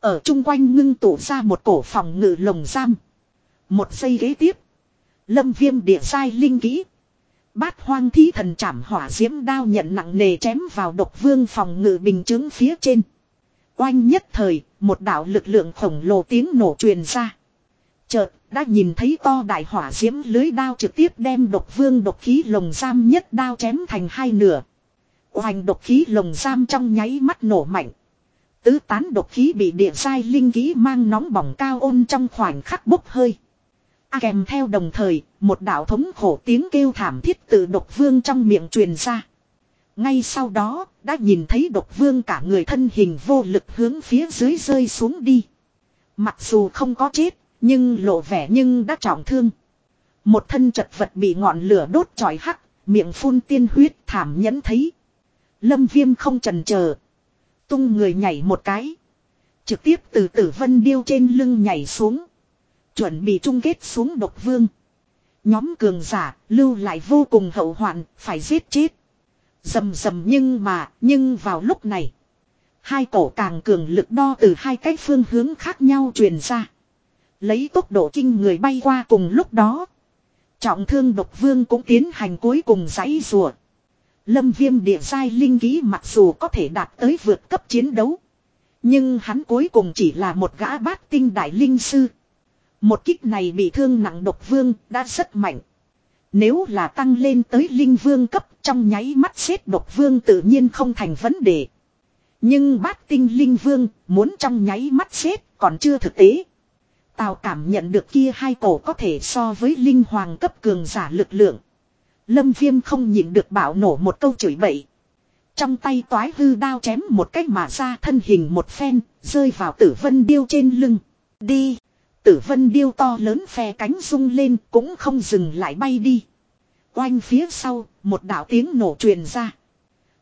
Ở chung quanh ngưng tụ ra một cổ phòng ngự lồng giam. Một giây ghế tiếp. Lâm viêm địa sai linh kỹ. Bát hoang thí thần chảm hỏa diễm đao nhận nặng nề chém vào độc vương phòng ngự bình chứng phía trên. Oanh nhất thời, một đạo lực lượng khổng lồ tiếng nổ truyền ra. Chợt, đã nhìn thấy to đại hỏa diễm lưới đao trực tiếp đem độc vương độc khí lồng giam nhất đao chém thành hai nửa. hoành độc khí lồng giam trong nháy mắt nổ mạnh. Tứ tán độc khí bị địa sai linh khí mang nóng bỏng cao ôn trong khoảnh khắc bốc hơi. À, kèm theo đồng thời, một đạo thống khổ tiếng kêu thảm thiết từ độc vương trong miệng truyền ra. Ngay sau đó, đã nhìn thấy độc vương cả người thân hình vô lực hướng phía dưới rơi xuống đi. Mặc dù không có chết, nhưng lộ vẻ nhưng đã trọng thương. Một thân chật vật bị ngọn lửa đốt tròi hắc, miệng phun tiên huyết thảm nhẫn thấy. Lâm viêm không trần chờ Tung người nhảy một cái. Trực tiếp từ tử vân điêu trên lưng nhảy xuống. Chuẩn bị chung kết xuống độc vương. Nhóm cường giả lưu lại vô cùng hậu hoạn phải giết chết. Dầm dầm nhưng mà nhưng vào lúc này. Hai cổ càng cường lực đo từ hai cái phương hướng khác nhau truyền ra. Lấy tốc độ kinh người bay qua cùng lúc đó. Trọng thương độc vương cũng tiến hành cuối cùng giấy rùa. Lâm viêm địa giai linh ký mặc dù có thể đạt tới vượt cấp chiến đấu. Nhưng hắn cuối cùng chỉ là một gã bát tinh đại linh sư. Một kích này bị thương nặng độc vương đã rất mạnh. Nếu là tăng lên tới linh vương cấp, trong nháy mắt xếp độc vương tự nhiên không thành vấn đề. Nhưng bát tinh linh vương muốn trong nháy mắt xếp còn chưa thực tế. Tào cảm nhận được kia hai cổ có thể so với linh hoàng cấp cường giả lực lượng. Lâm viêm không nhịn được bảo nổ một câu chửi bậy. Trong tay toái hư đao chém một cách mà ra thân hình một phen, rơi vào tử vân điêu trên lưng. Đi! Tử vân điêu to lớn phe cánh rung lên cũng không dừng lại bay đi. Oanh phía sau, một đạo tiếng nổ truyền ra.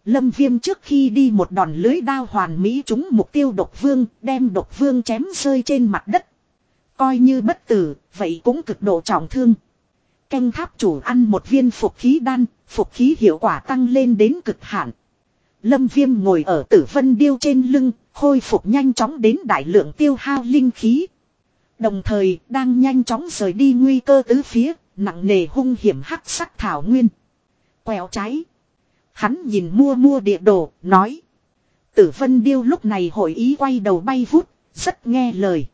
Lâm viêm trước khi đi một đòn lưới đao hoàn mỹ trúng mục tiêu độc vương, đem độc vương chém rơi trên mặt đất. Coi như bất tử, vậy cũng cực độ trọng thương. Canh tháp chủ ăn một viên phục khí đan, phục khí hiệu quả tăng lên đến cực hạn. Lâm viêm ngồi ở tử vân điêu trên lưng, khôi phục nhanh chóng đến đại lượng tiêu hao linh khí. Đồng thời đang nhanh chóng rời đi nguy cơ tứ phía, nặng nề hung hiểm hắc sắc thảo nguyên. Quẹo trái. Hắn nhìn mua mua địa đồ, nói. Tử Vân Điêu lúc này hội ý quay đầu bay vút, rất nghe lời.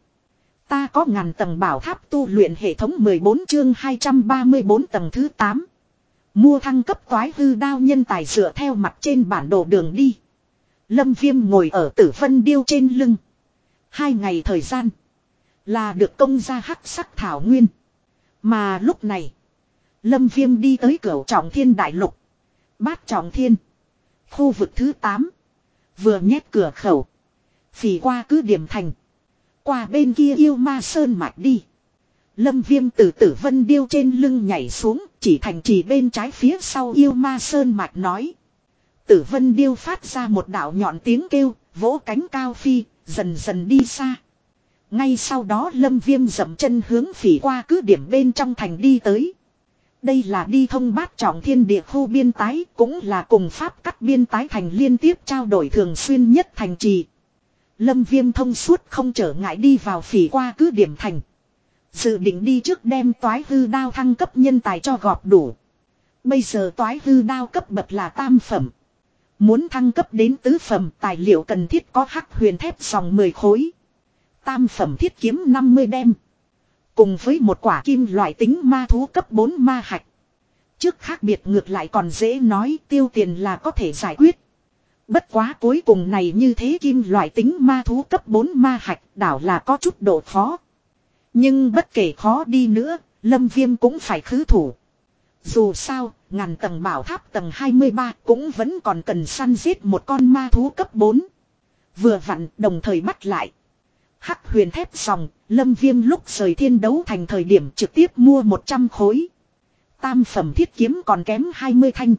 Ta có ngàn tầng bảo tháp tu luyện hệ thống 14 chương 234 tầng thứ 8. Mua thăng cấp toái hư đao nhân tài dựa theo mặt trên bản đồ đường đi. Lâm Viêm ngồi ở tử phân điêu trên lưng. Hai ngày thời gian. Là được công ra hắc sắc thảo nguyên. Mà lúc này. Lâm Viêm đi tới cửa trọng thiên đại lục. Bát trọng thiên. Khu vực thứ 8. Vừa nhét cửa khẩu. Phỉ qua cứ điểm thành. Qua bên kia yêu ma sơn mạch đi. Lâm viêm từ tử vân điêu trên lưng nhảy xuống, chỉ thành trì bên trái phía sau yêu ma sơn mạch nói. Tử vân điêu phát ra một đạo nhọn tiếng kêu, vỗ cánh cao phi, dần dần đi xa. Ngay sau đó lâm viêm dậm chân hướng phỉ qua cứ điểm bên trong thành đi tới. Đây là đi thông bát trọng thiên địa khu biên tái, cũng là cùng pháp cắt biên tái thành liên tiếp trao đổi thường xuyên nhất thành trì. Lâm viêm thông suốt không trở ngại đi vào phỉ qua cứ điểm thành. Dự định đi trước đem toái hư đao thăng cấp nhân tài cho gọp đủ. Bây giờ toái hư đao cấp bậc là tam phẩm. Muốn thăng cấp đến tứ phẩm, tài liệu cần thiết có hắc huyền thép dòng 10 khối. Tam phẩm thiết kiếm 50 đem. Cùng với một quả kim loại tính ma thú cấp 4 ma hạch. Trước khác biệt ngược lại còn dễ nói, tiêu tiền là có thể giải quyết. Bất quá cuối cùng này như thế kim loại tính ma thú cấp 4 ma hạch đảo là có chút độ khó. Nhưng bất kể khó đi nữa, lâm viêm cũng phải khứ thủ. Dù sao, ngàn tầng bảo tháp tầng 23 cũng vẫn còn cần săn giết một con ma thú cấp 4. Vừa vặn đồng thời bắt lại. Hắc huyền thép dòng, lâm viêm lúc rời thiên đấu thành thời điểm trực tiếp mua 100 khối. Tam phẩm thiết kiếm còn kém 20 thanh.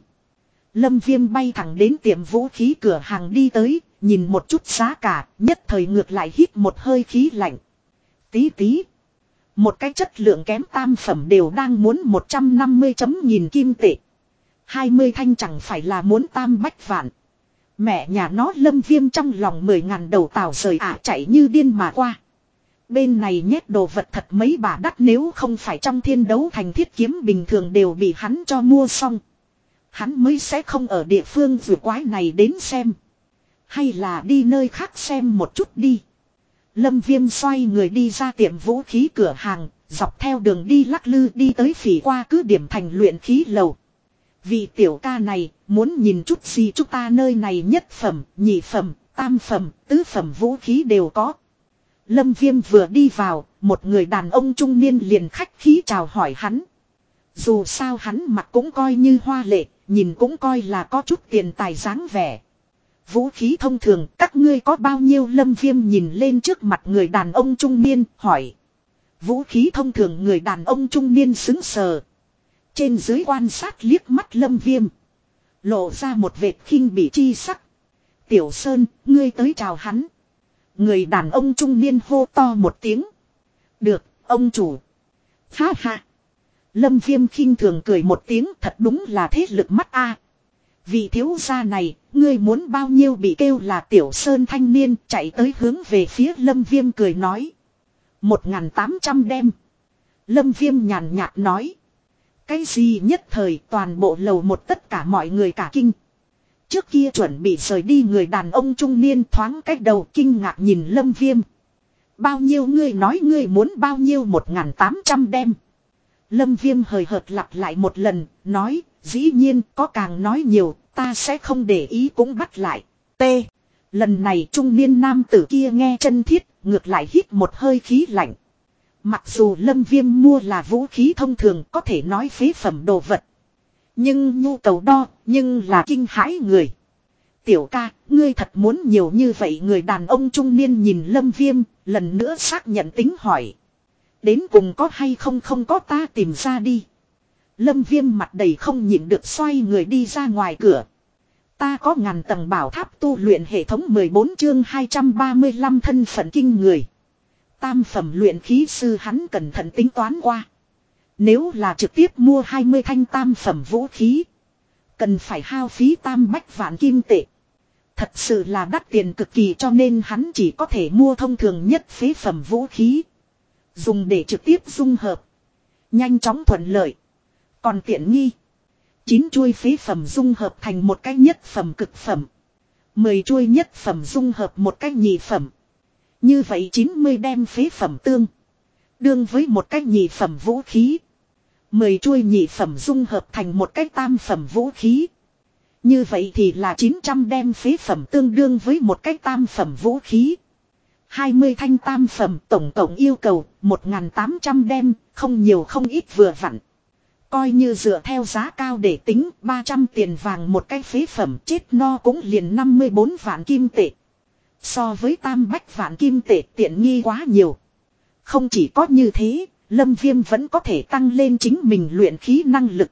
Lâm viêm bay thẳng đến tiệm vũ khí cửa hàng đi tới, nhìn một chút giá cả, nhất thời ngược lại hít một hơi khí lạnh. Tí tí. Một cái chất lượng kém tam phẩm đều đang muốn 150 chấm nghìn kim tệ. 20 thanh chẳng phải là muốn tam bách vạn. Mẹ nhà nó lâm viêm trong lòng 10 ngàn đầu tàu rời ả chạy như điên mà qua. Bên này nhét đồ vật thật mấy bà đắt nếu không phải trong thiên đấu thành thiết kiếm bình thường đều bị hắn cho mua xong. Hắn mới sẽ không ở địa phương vừa quái này đến xem. Hay là đi nơi khác xem một chút đi. Lâm Viêm xoay người đi ra tiệm vũ khí cửa hàng, dọc theo đường đi lắc lư đi tới phỉ qua cứ điểm thành luyện khí lầu. Vị tiểu ca này, muốn nhìn chút gì chúng ta nơi này nhất phẩm, nhị phẩm, tam phẩm, tứ phẩm vũ khí đều có. Lâm Viêm vừa đi vào, một người đàn ông trung niên liền khách khí chào hỏi hắn. Dù sao hắn mặt cũng coi như hoa lệ, nhìn cũng coi là có chút tiền tài dáng vẻ. Vũ khí thông thường các ngươi có bao nhiêu lâm viêm nhìn lên trước mặt người đàn ông trung niên hỏi. Vũ khí thông thường người đàn ông trung niên xứng sờ. Trên dưới quan sát liếc mắt lâm viêm. Lộ ra một vệt khinh bị chi sắc. Tiểu Sơn, ngươi tới chào hắn. Người đàn ông trung niên hô to một tiếng. Được, ông chủ. Ha ha. Lâm viêm khinh thường cười một tiếng thật đúng là thế lực mắt a Vị thiếu gia này, ngươi muốn bao nhiêu bị kêu là tiểu sơn thanh niên chạy tới hướng về phía lâm viêm cười nói. Một ngàn tám trăm đem. Lâm viêm nhàn nhạt nói. Cái gì nhất thời toàn bộ lầu một tất cả mọi người cả kinh. Trước kia chuẩn bị rời đi người đàn ông trung niên thoáng cách đầu kinh ngạc nhìn lâm viêm. Bao nhiêu ngươi nói ngươi muốn bao nhiêu một ngàn tám trăm đem. Lâm viêm hời hợt lặp lại một lần, nói, dĩ nhiên có càng nói nhiều, ta sẽ không để ý cũng bắt lại. T. Lần này trung niên nam tử kia nghe chân thiết, ngược lại hít một hơi khí lạnh. Mặc dù lâm viêm mua là vũ khí thông thường có thể nói phế phẩm đồ vật. Nhưng nhu cầu đo, nhưng là kinh hãi người. Tiểu ca, ngươi thật muốn nhiều như vậy người đàn ông trung niên nhìn lâm viêm, lần nữa xác nhận tính hỏi. Đến cùng có hay không không có ta tìm ra đi. Lâm viêm mặt đầy không nhịn được xoay người đi ra ngoài cửa. Ta có ngàn tầng bảo tháp tu luyện hệ thống 14 chương 235 thân phận kinh người. Tam phẩm luyện khí sư hắn cẩn thận tính toán qua. Nếu là trực tiếp mua 20 thanh tam phẩm vũ khí. Cần phải hao phí tam bách vạn kim tệ. Thật sự là đắt tiền cực kỳ cho nên hắn chỉ có thể mua thông thường nhất phế phẩm vũ khí. Dùng để trực tiếp dung hợp. Nhanh chóng thuận lợi. Còn tiện nghi. Chín chuôi phế phẩm dung hợp thành một cái nhất phẩm cực phẩm. Mười chuôi nhất phẩm dung hợp một cách nhị phẩm. Như vậy 90 đem phế phẩm tương. Đương với một cách nhị phẩm vũ khí. Mười chuôi nhị phẩm dung hợp thành một cách tam phẩm vũ khí. Như vậy thì là 900 đem phế phẩm tương đương với một cách tam phẩm vũ khí. 20 thanh tam phẩm tổng tổng yêu cầu 1.800 đem, không nhiều không ít vừa vặn. Coi như dựa theo giá cao để tính 300 tiền vàng một cái phế phẩm chết no cũng liền 54 vạn kim tệ. So với tam bách vạn kim tệ tiện nghi quá nhiều. Không chỉ có như thế, Lâm Viêm vẫn có thể tăng lên chính mình luyện khí năng lực.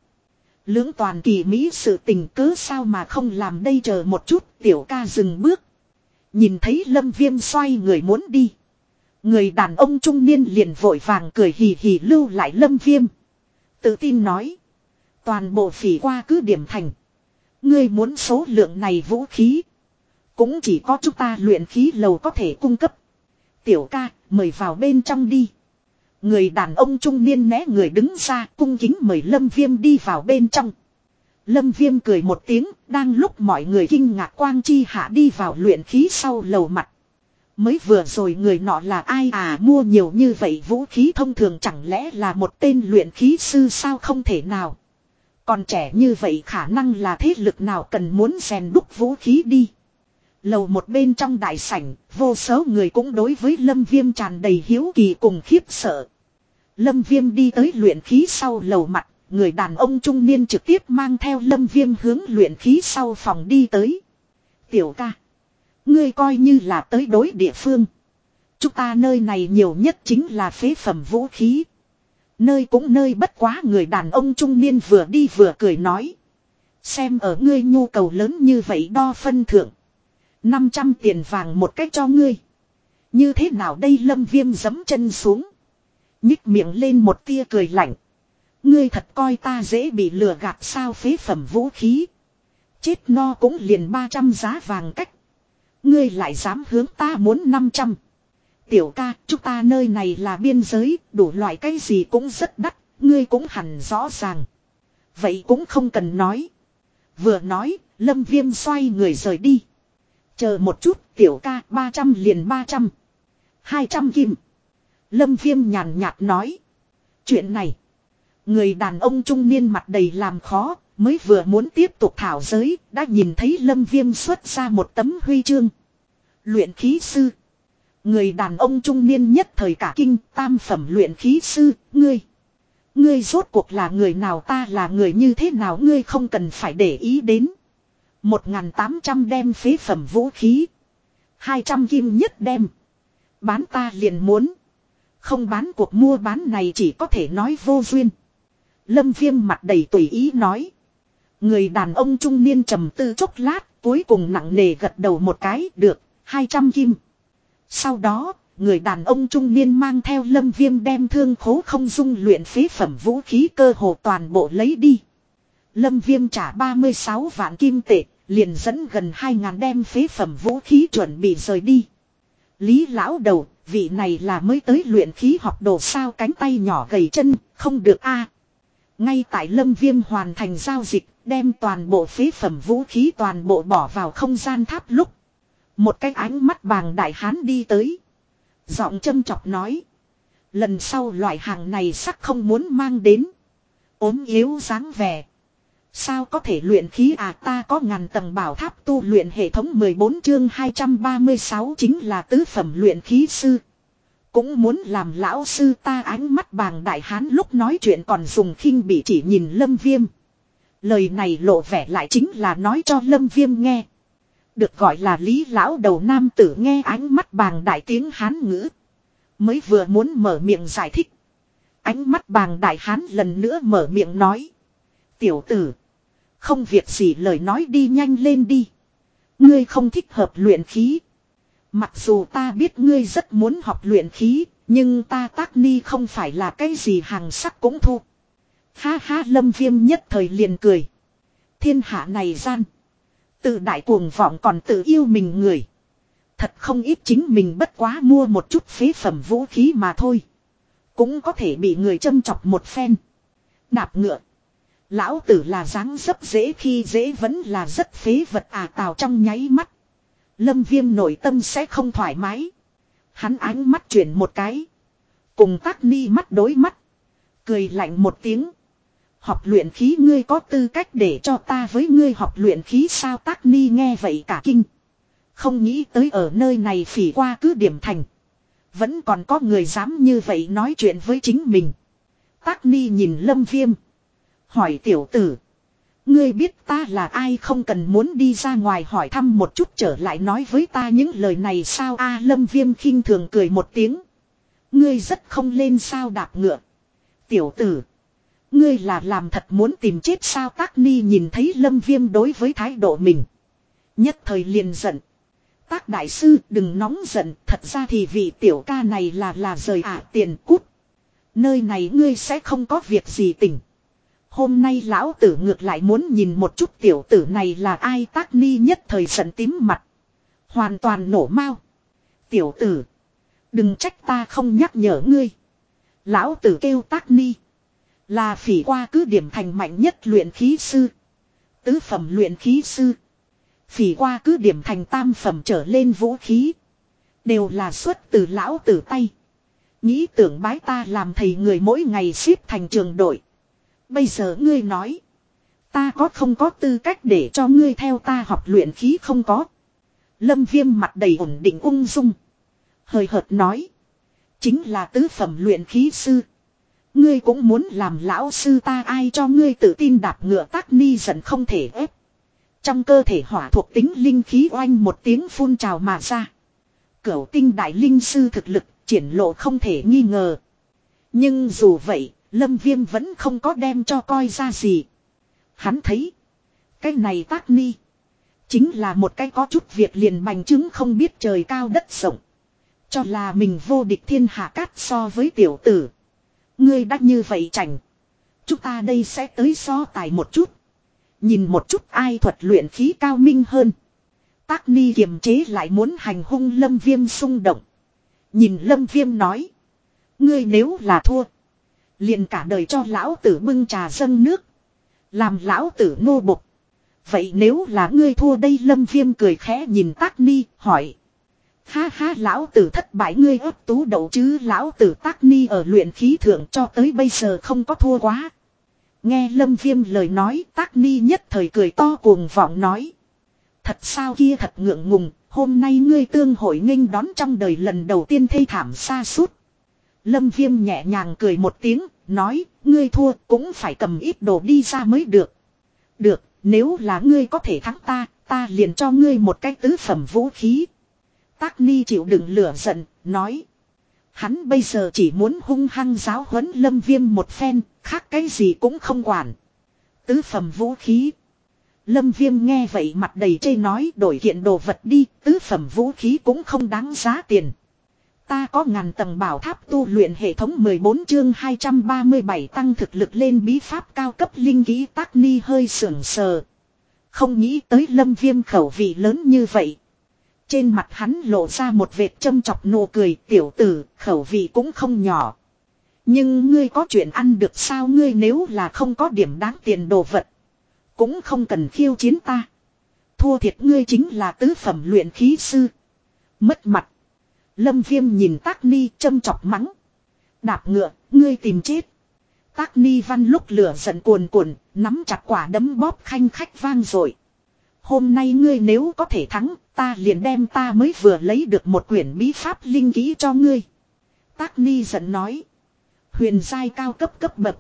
Lưỡng toàn kỳ Mỹ sự tình cứ sao mà không làm đây chờ một chút tiểu ca dừng bước. Nhìn thấy Lâm Viêm xoay người muốn đi. Người đàn ông trung niên liền vội vàng cười hì hì lưu lại Lâm Viêm. Tự tin nói. Toàn bộ phỉ qua cứ điểm thành. Ngươi muốn số lượng này vũ khí. Cũng chỉ có chúng ta luyện khí lầu có thể cung cấp. Tiểu ca, mời vào bên trong đi. Người đàn ông trung niên né người đứng ra cung kính mời Lâm Viêm đi vào bên trong. Lâm Viêm cười một tiếng, đang lúc mọi người kinh ngạc quang chi hạ đi vào luyện khí sau lầu mặt. Mới vừa rồi người nọ là ai à mua nhiều như vậy vũ khí thông thường chẳng lẽ là một tên luyện khí sư sao không thể nào. Còn trẻ như vậy khả năng là thế lực nào cần muốn rèn đúc vũ khí đi. Lầu một bên trong đại sảnh, vô số người cũng đối với Lâm Viêm tràn đầy hiếu kỳ cùng khiếp sợ. Lâm Viêm đi tới luyện khí sau lầu mặt, người đàn ông trung niên trực tiếp mang theo Lâm Viêm hướng luyện khí sau phòng đi tới. Tiểu ca, ngươi coi như là tới đối địa phương. Chúng ta nơi này nhiều nhất chính là phế phẩm vũ khí. Nơi cũng nơi bất quá người đàn ông trung niên vừa đi vừa cười nói. Xem ở ngươi nhu cầu lớn như vậy đo phân thượng. 500 tiền vàng một cách cho ngươi. Như thế nào đây lâm viêm giấm chân xuống. Nhích miệng lên một tia cười lạnh. Ngươi thật coi ta dễ bị lừa gạt sao phế phẩm vũ khí. Chết no cũng liền 300 giá vàng cách. Ngươi lại dám hướng ta muốn 500. Tiểu ca, chúng ta nơi này là biên giới, đủ loại cái gì cũng rất đắt, ngươi cũng hẳn rõ ràng. Vậy cũng không cần nói. Vừa nói, lâm viêm xoay người rời đi. Chờ một chút, tiểu ca, 300 liền 300. 200 kim. Lâm viêm nhàn nhạt nói. Chuyện này. Người đàn ông trung niên mặt đầy làm khó, mới vừa muốn tiếp tục thảo giới, đã nhìn thấy lâm viêm xuất ra một tấm huy chương. Luyện khí sư. Người đàn ông trung niên nhất thời cả kinh, tam phẩm luyện khí sư, ngươi. Ngươi rốt cuộc là người nào ta là người như thế nào ngươi không cần phải để ý đến. 1.800 đem phế phẩm vũ khí. 200 kim nhất đem. Bán ta liền muốn. Không bán cuộc mua bán này chỉ có thể nói vô duyên. Lâm viêm mặt đầy tùy ý nói. Người đàn ông trung niên trầm tư chốc lát, cuối cùng nặng nề gật đầu một cái, được, 200 kim. Sau đó, người đàn ông trung niên mang theo lâm viêm đem thương khố không dung luyện phế phẩm vũ khí cơ hồ toàn bộ lấy đi. Lâm viêm trả 36 vạn kim tệ, liền dẫn gần 2.000 đem phế phẩm vũ khí chuẩn bị rời đi. Lý lão đầu, vị này là mới tới luyện khí học đồ sao cánh tay nhỏ gầy chân, không được a Ngay tại lâm viêm hoàn thành giao dịch, đem toàn bộ phế phẩm vũ khí toàn bộ bỏ vào không gian tháp lúc. Một cái ánh mắt bàng đại hán đi tới. Giọng châm chọc nói. Lần sau loại hàng này sắc không muốn mang đến. ốm yếu dáng vẻ. Sao có thể luyện khí à ta có ngàn tầng bảo tháp tu luyện hệ thống 14 chương 236 chính là tứ phẩm luyện khí sư. Cũng muốn làm lão sư ta ánh mắt bàng đại hán lúc nói chuyện còn dùng khinh bị chỉ nhìn lâm viêm. Lời này lộ vẻ lại chính là nói cho lâm viêm nghe. Được gọi là lý lão đầu nam tử nghe ánh mắt bàng đại tiếng hán ngữ. Mới vừa muốn mở miệng giải thích. Ánh mắt bàng đại hán lần nữa mở miệng nói. Tiểu tử. Không việc gì lời nói đi nhanh lên đi. Ngươi không thích hợp luyện khí. Mặc dù ta biết ngươi rất muốn học luyện khí, nhưng ta tác ni không phải là cái gì hàng sắc cũng thu. Ha ha, lâm viêm nhất thời liền cười. Thiên hạ này gian. Tự đại cuồng vọng còn tự yêu mình người. Thật không ít chính mình bất quá mua một chút phế phẩm vũ khí mà thôi. Cũng có thể bị người châm chọc một phen. Đạp ngựa. Lão tử là dáng dấp dễ khi dễ vẫn là rất phế vật à tào trong nháy mắt. Lâm viêm nội tâm sẽ không thoải mái. Hắn ánh mắt chuyển một cái. Cùng tác ni mắt đối mắt. Cười lạnh một tiếng. Học luyện khí ngươi có tư cách để cho ta với ngươi học luyện khí sao tác ni nghe vậy cả kinh. Không nghĩ tới ở nơi này phỉ qua cứ điểm thành. Vẫn còn có người dám như vậy nói chuyện với chính mình. Tác ni nhìn lâm viêm. Hỏi tiểu tử. Ngươi biết ta là ai không cần muốn đi ra ngoài hỏi thăm một chút trở lại nói với ta những lời này sao a lâm viêm khinh thường cười một tiếng. Ngươi rất không lên sao đạp ngựa. Tiểu tử. Ngươi là làm thật muốn tìm chết sao tác ni nhìn thấy lâm viêm đối với thái độ mình. Nhất thời liền giận. Tác đại sư, đừng nóng giận thật ra thì vị tiểu ca này là là rời ả tiền cút. Nơi này ngươi sẽ không có việc gì tỉnh. Hôm nay lão tử ngược lại muốn nhìn một chút tiểu tử này là ai tác ni nhất thời giận tím mặt. Hoàn toàn nổ mau. Tiểu tử. Đừng trách ta không nhắc nhở ngươi. Lão tử kêu tác ni. Là phỉ qua cứ điểm thành mạnh nhất luyện khí sư. Tứ phẩm luyện khí sư. Phỉ qua cứ điểm thành tam phẩm trở lên vũ khí. Đều là xuất từ lão tử tay. Nghĩ tưởng bái ta làm thầy người mỗi ngày xếp thành trường đội. Bây giờ ngươi nói. Ta có không có tư cách để cho ngươi theo ta học luyện khí không có. Lâm viêm mặt đầy ổn định ung dung. Hời hợt nói. Chính là tứ phẩm luyện khí sư. Ngươi cũng muốn làm lão sư ta ai cho ngươi tự tin đạp ngựa tác ni giận không thể ép. Trong cơ thể hỏa thuộc tính linh khí oanh một tiếng phun trào mà ra. Cửu tinh đại linh sư thực lực triển lộ không thể nghi ngờ. Nhưng dù vậy, Lâm Viêm vẫn không có đem cho coi ra gì. Hắn thấy, cái này tác ni. Chính là một cái có chút việc liền bành chứng không biết trời cao đất rộng. Cho là mình vô địch thiên hạ cát so với tiểu tử. Ngươi đã như vậy chảnh. Chúng ta đây sẽ tới so tài một chút. Nhìn một chút ai thuật luyện khí cao minh hơn. Tác ni kiềm chế lại muốn hành hung lâm viêm xung động. Nhìn lâm viêm nói. Ngươi nếu là thua. liền cả đời cho lão tử bưng trà dâng nước. Làm lão tử nô bục. Vậy nếu là ngươi thua đây lâm viêm cười khẽ nhìn tác ni, hỏi. Ha ha lão tử thất bại ngươi ớt tú đậu chứ lão tử tác ni ở luyện khí thượng cho tới bây giờ không có thua quá. Nghe lâm viêm lời nói tác ni nhất thời cười to cuồng vọng nói. Thật sao kia thật ngượng ngùng, hôm nay ngươi tương hội nghênh đón trong đời lần đầu tiên thê thảm xa suốt. Lâm viêm nhẹ nhàng cười một tiếng, nói, ngươi thua cũng phải cầm ít đồ đi ra mới được. Được, nếu là ngươi có thể thắng ta, ta liền cho ngươi một cái tứ phẩm vũ khí. Tác Ni chịu đựng lửa giận, nói. Hắn bây giờ chỉ muốn hung hăng giáo huấn lâm viêm một phen, khác cái gì cũng không quản. Tứ phẩm vũ khí. Lâm viêm nghe vậy mặt đầy chê nói đổi kiện đồ vật đi, tứ phẩm vũ khí cũng không đáng giá tiền. Ta có ngàn tầng bảo tháp tu luyện hệ thống 14 chương 237 tăng thực lực lên bí pháp cao cấp linh ký tác ni hơi sưởng sờ. Không nghĩ tới lâm viêm khẩu vị lớn như vậy. Trên mặt hắn lộ ra một vệt châm chọc nụ cười tiểu tử, khẩu vị cũng không nhỏ. Nhưng ngươi có chuyện ăn được sao ngươi nếu là không có điểm đáng tiền đồ vật. Cũng không cần khiêu chiến ta. Thua thiệt ngươi chính là tứ phẩm luyện khí sư. Mất mặt. Lâm viêm nhìn tác ni châm chọc mắng. Đạp ngựa, ngươi tìm chết. Tác ni văn lúc lửa giận cuồn cuộn, nắm chặt quả đấm bóp khanh khách vang rồi. Hôm nay ngươi nếu có thể thắng, ta liền đem ta mới vừa lấy được một quyển bí pháp linh kỹ cho ngươi. Tác Ni giận nói. Huyền giai cao cấp cấp bậc.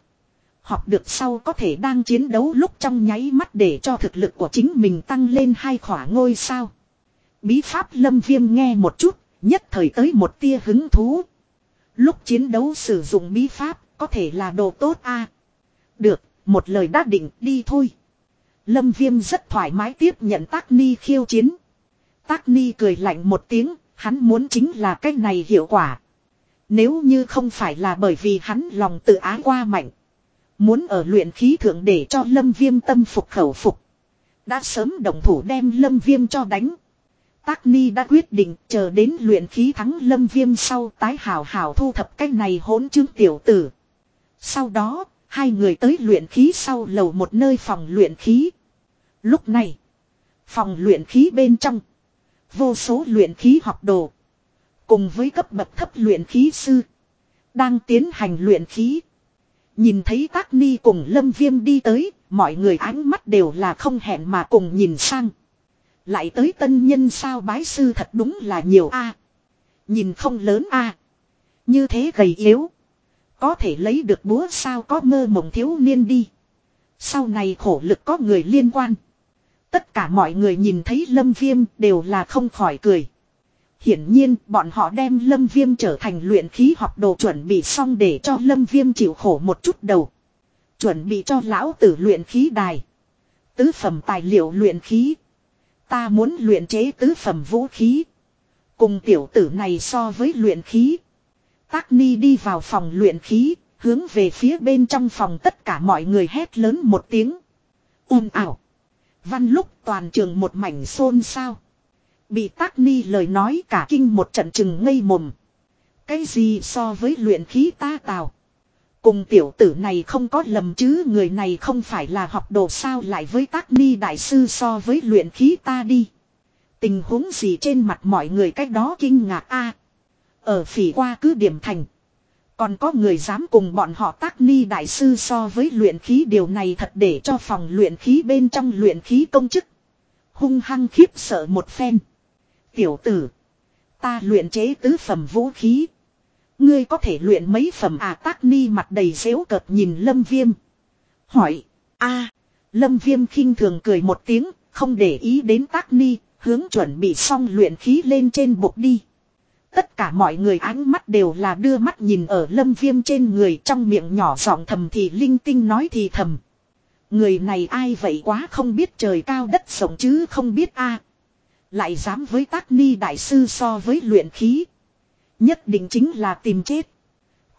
Học được sau có thể đang chiến đấu lúc trong nháy mắt để cho thực lực của chính mình tăng lên hai khỏa ngôi sao. Bí pháp lâm viêm nghe một chút, nhất thời tới một tia hứng thú. Lúc chiến đấu sử dụng bí pháp, có thể là đồ tốt a Được, một lời đã định, đi thôi. Lâm Viêm rất thoải mái tiếp nhận Tác Ni khiêu chiến. Tác Ni cười lạnh một tiếng, hắn muốn chính là cách này hiệu quả. Nếu như không phải là bởi vì hắn lòng tự ái qua mạnh. Muốn ở luyện khí thượng để cho Lâm Viêm tâm phục khẩu phục. Đã sớm đồng thủ đem Lâm Viêm cho đánh. Tác Ni đã quyết định chờ đến luyện khí thắng Lâm Viêm sau tái hào hào thu thập cách này hỗn chứng tiểu tử. Sau đó, Hai người tới luyện khí sau lầu một nơi phòng luyện khí. Lúc này, phòng luyện khí bên trong, Vô số luyện khí học đồ. Cùng với cấp bậc thấp luyện khí sư. Đang tiến hành luyện khí. Nhìn thấy tác ni cùng lâm viêm đi tới. Mọi người ánh mắt đều là không hẹn mà cùng nhìn sang. Lại tới tân nhân sao bái sư thật đúng là nhiều a Nhìn không lớn a Như thế gầy yếu. Có thể lấy được búa sao có mơ mộng thiếu niên đi. Sau này khổ lực có người liên quan. Tất cả mọi người nhìn thấy lâm viêm đều là không khỏi cười. Hiển nhiên, bọn họ đem lâm viêm trở thành luyện khí học đồ chuẩn bị xong để cho lâm viêm chịu khổ một chút đầu. Chuẩn bị cho lão tử luyện khí đài. Tứ phẩm tài liệu luyện khí. Ta muốn luyện chế tứ phẩm vũ khí. Cùng tiểu tử này so với luyện khí. Tác Ni đi vào phòng luyện khí, hướng về phía bên trong phòng tất cả mọi người hét lớn một tiếng. ồn ảo. Văn lúc toàn trường một mảnh xôn xao. Bị tác ni lời nói cả kinh một trận chừng ngây mồm. Cái gì so với luyện khí ta tào. Cùng tiểu tử này không có lầm chứ người này không phải là học đồ sao lại với tác ni đại sư so với luyện khí ta đi. Tình huống gì trên mặt mọi người cách đó kinh ngạc a ở phỉ qua cứ điểm thành. Còn có người dám cùng bọn họ tác ni đại sư so với luyện khí, điều này thật để cho phòng luyện khí bên trong luyện khí công chức. Hung hăng khiếp sợ một phen. Tiểu tử. Ta luyện chế tứ phẩm vũ khí. Ngươi có thể luyện mấy phẩm à tác ni mặt đầy xéo cợt nhìn lâm viêm. Hỏi. a, Lâm viêm khinh thường cười một tiếng. Không để ý đến tác ni. Hướng chuẩn bị xong luyện khí lên trên bục đi. Tất cả mọi người ánh mắt đều là đưa mắt nhìn ở lâm viêm trên người trong miệng nhỏ giọng thầm thì linh tinh nói thì thầm. Người này ai vậy quá không biết trời cao đất rộng chứ không biết a Lại dám với tác ni đại sư so với luyện khí. Nhất định chính là tìm chết.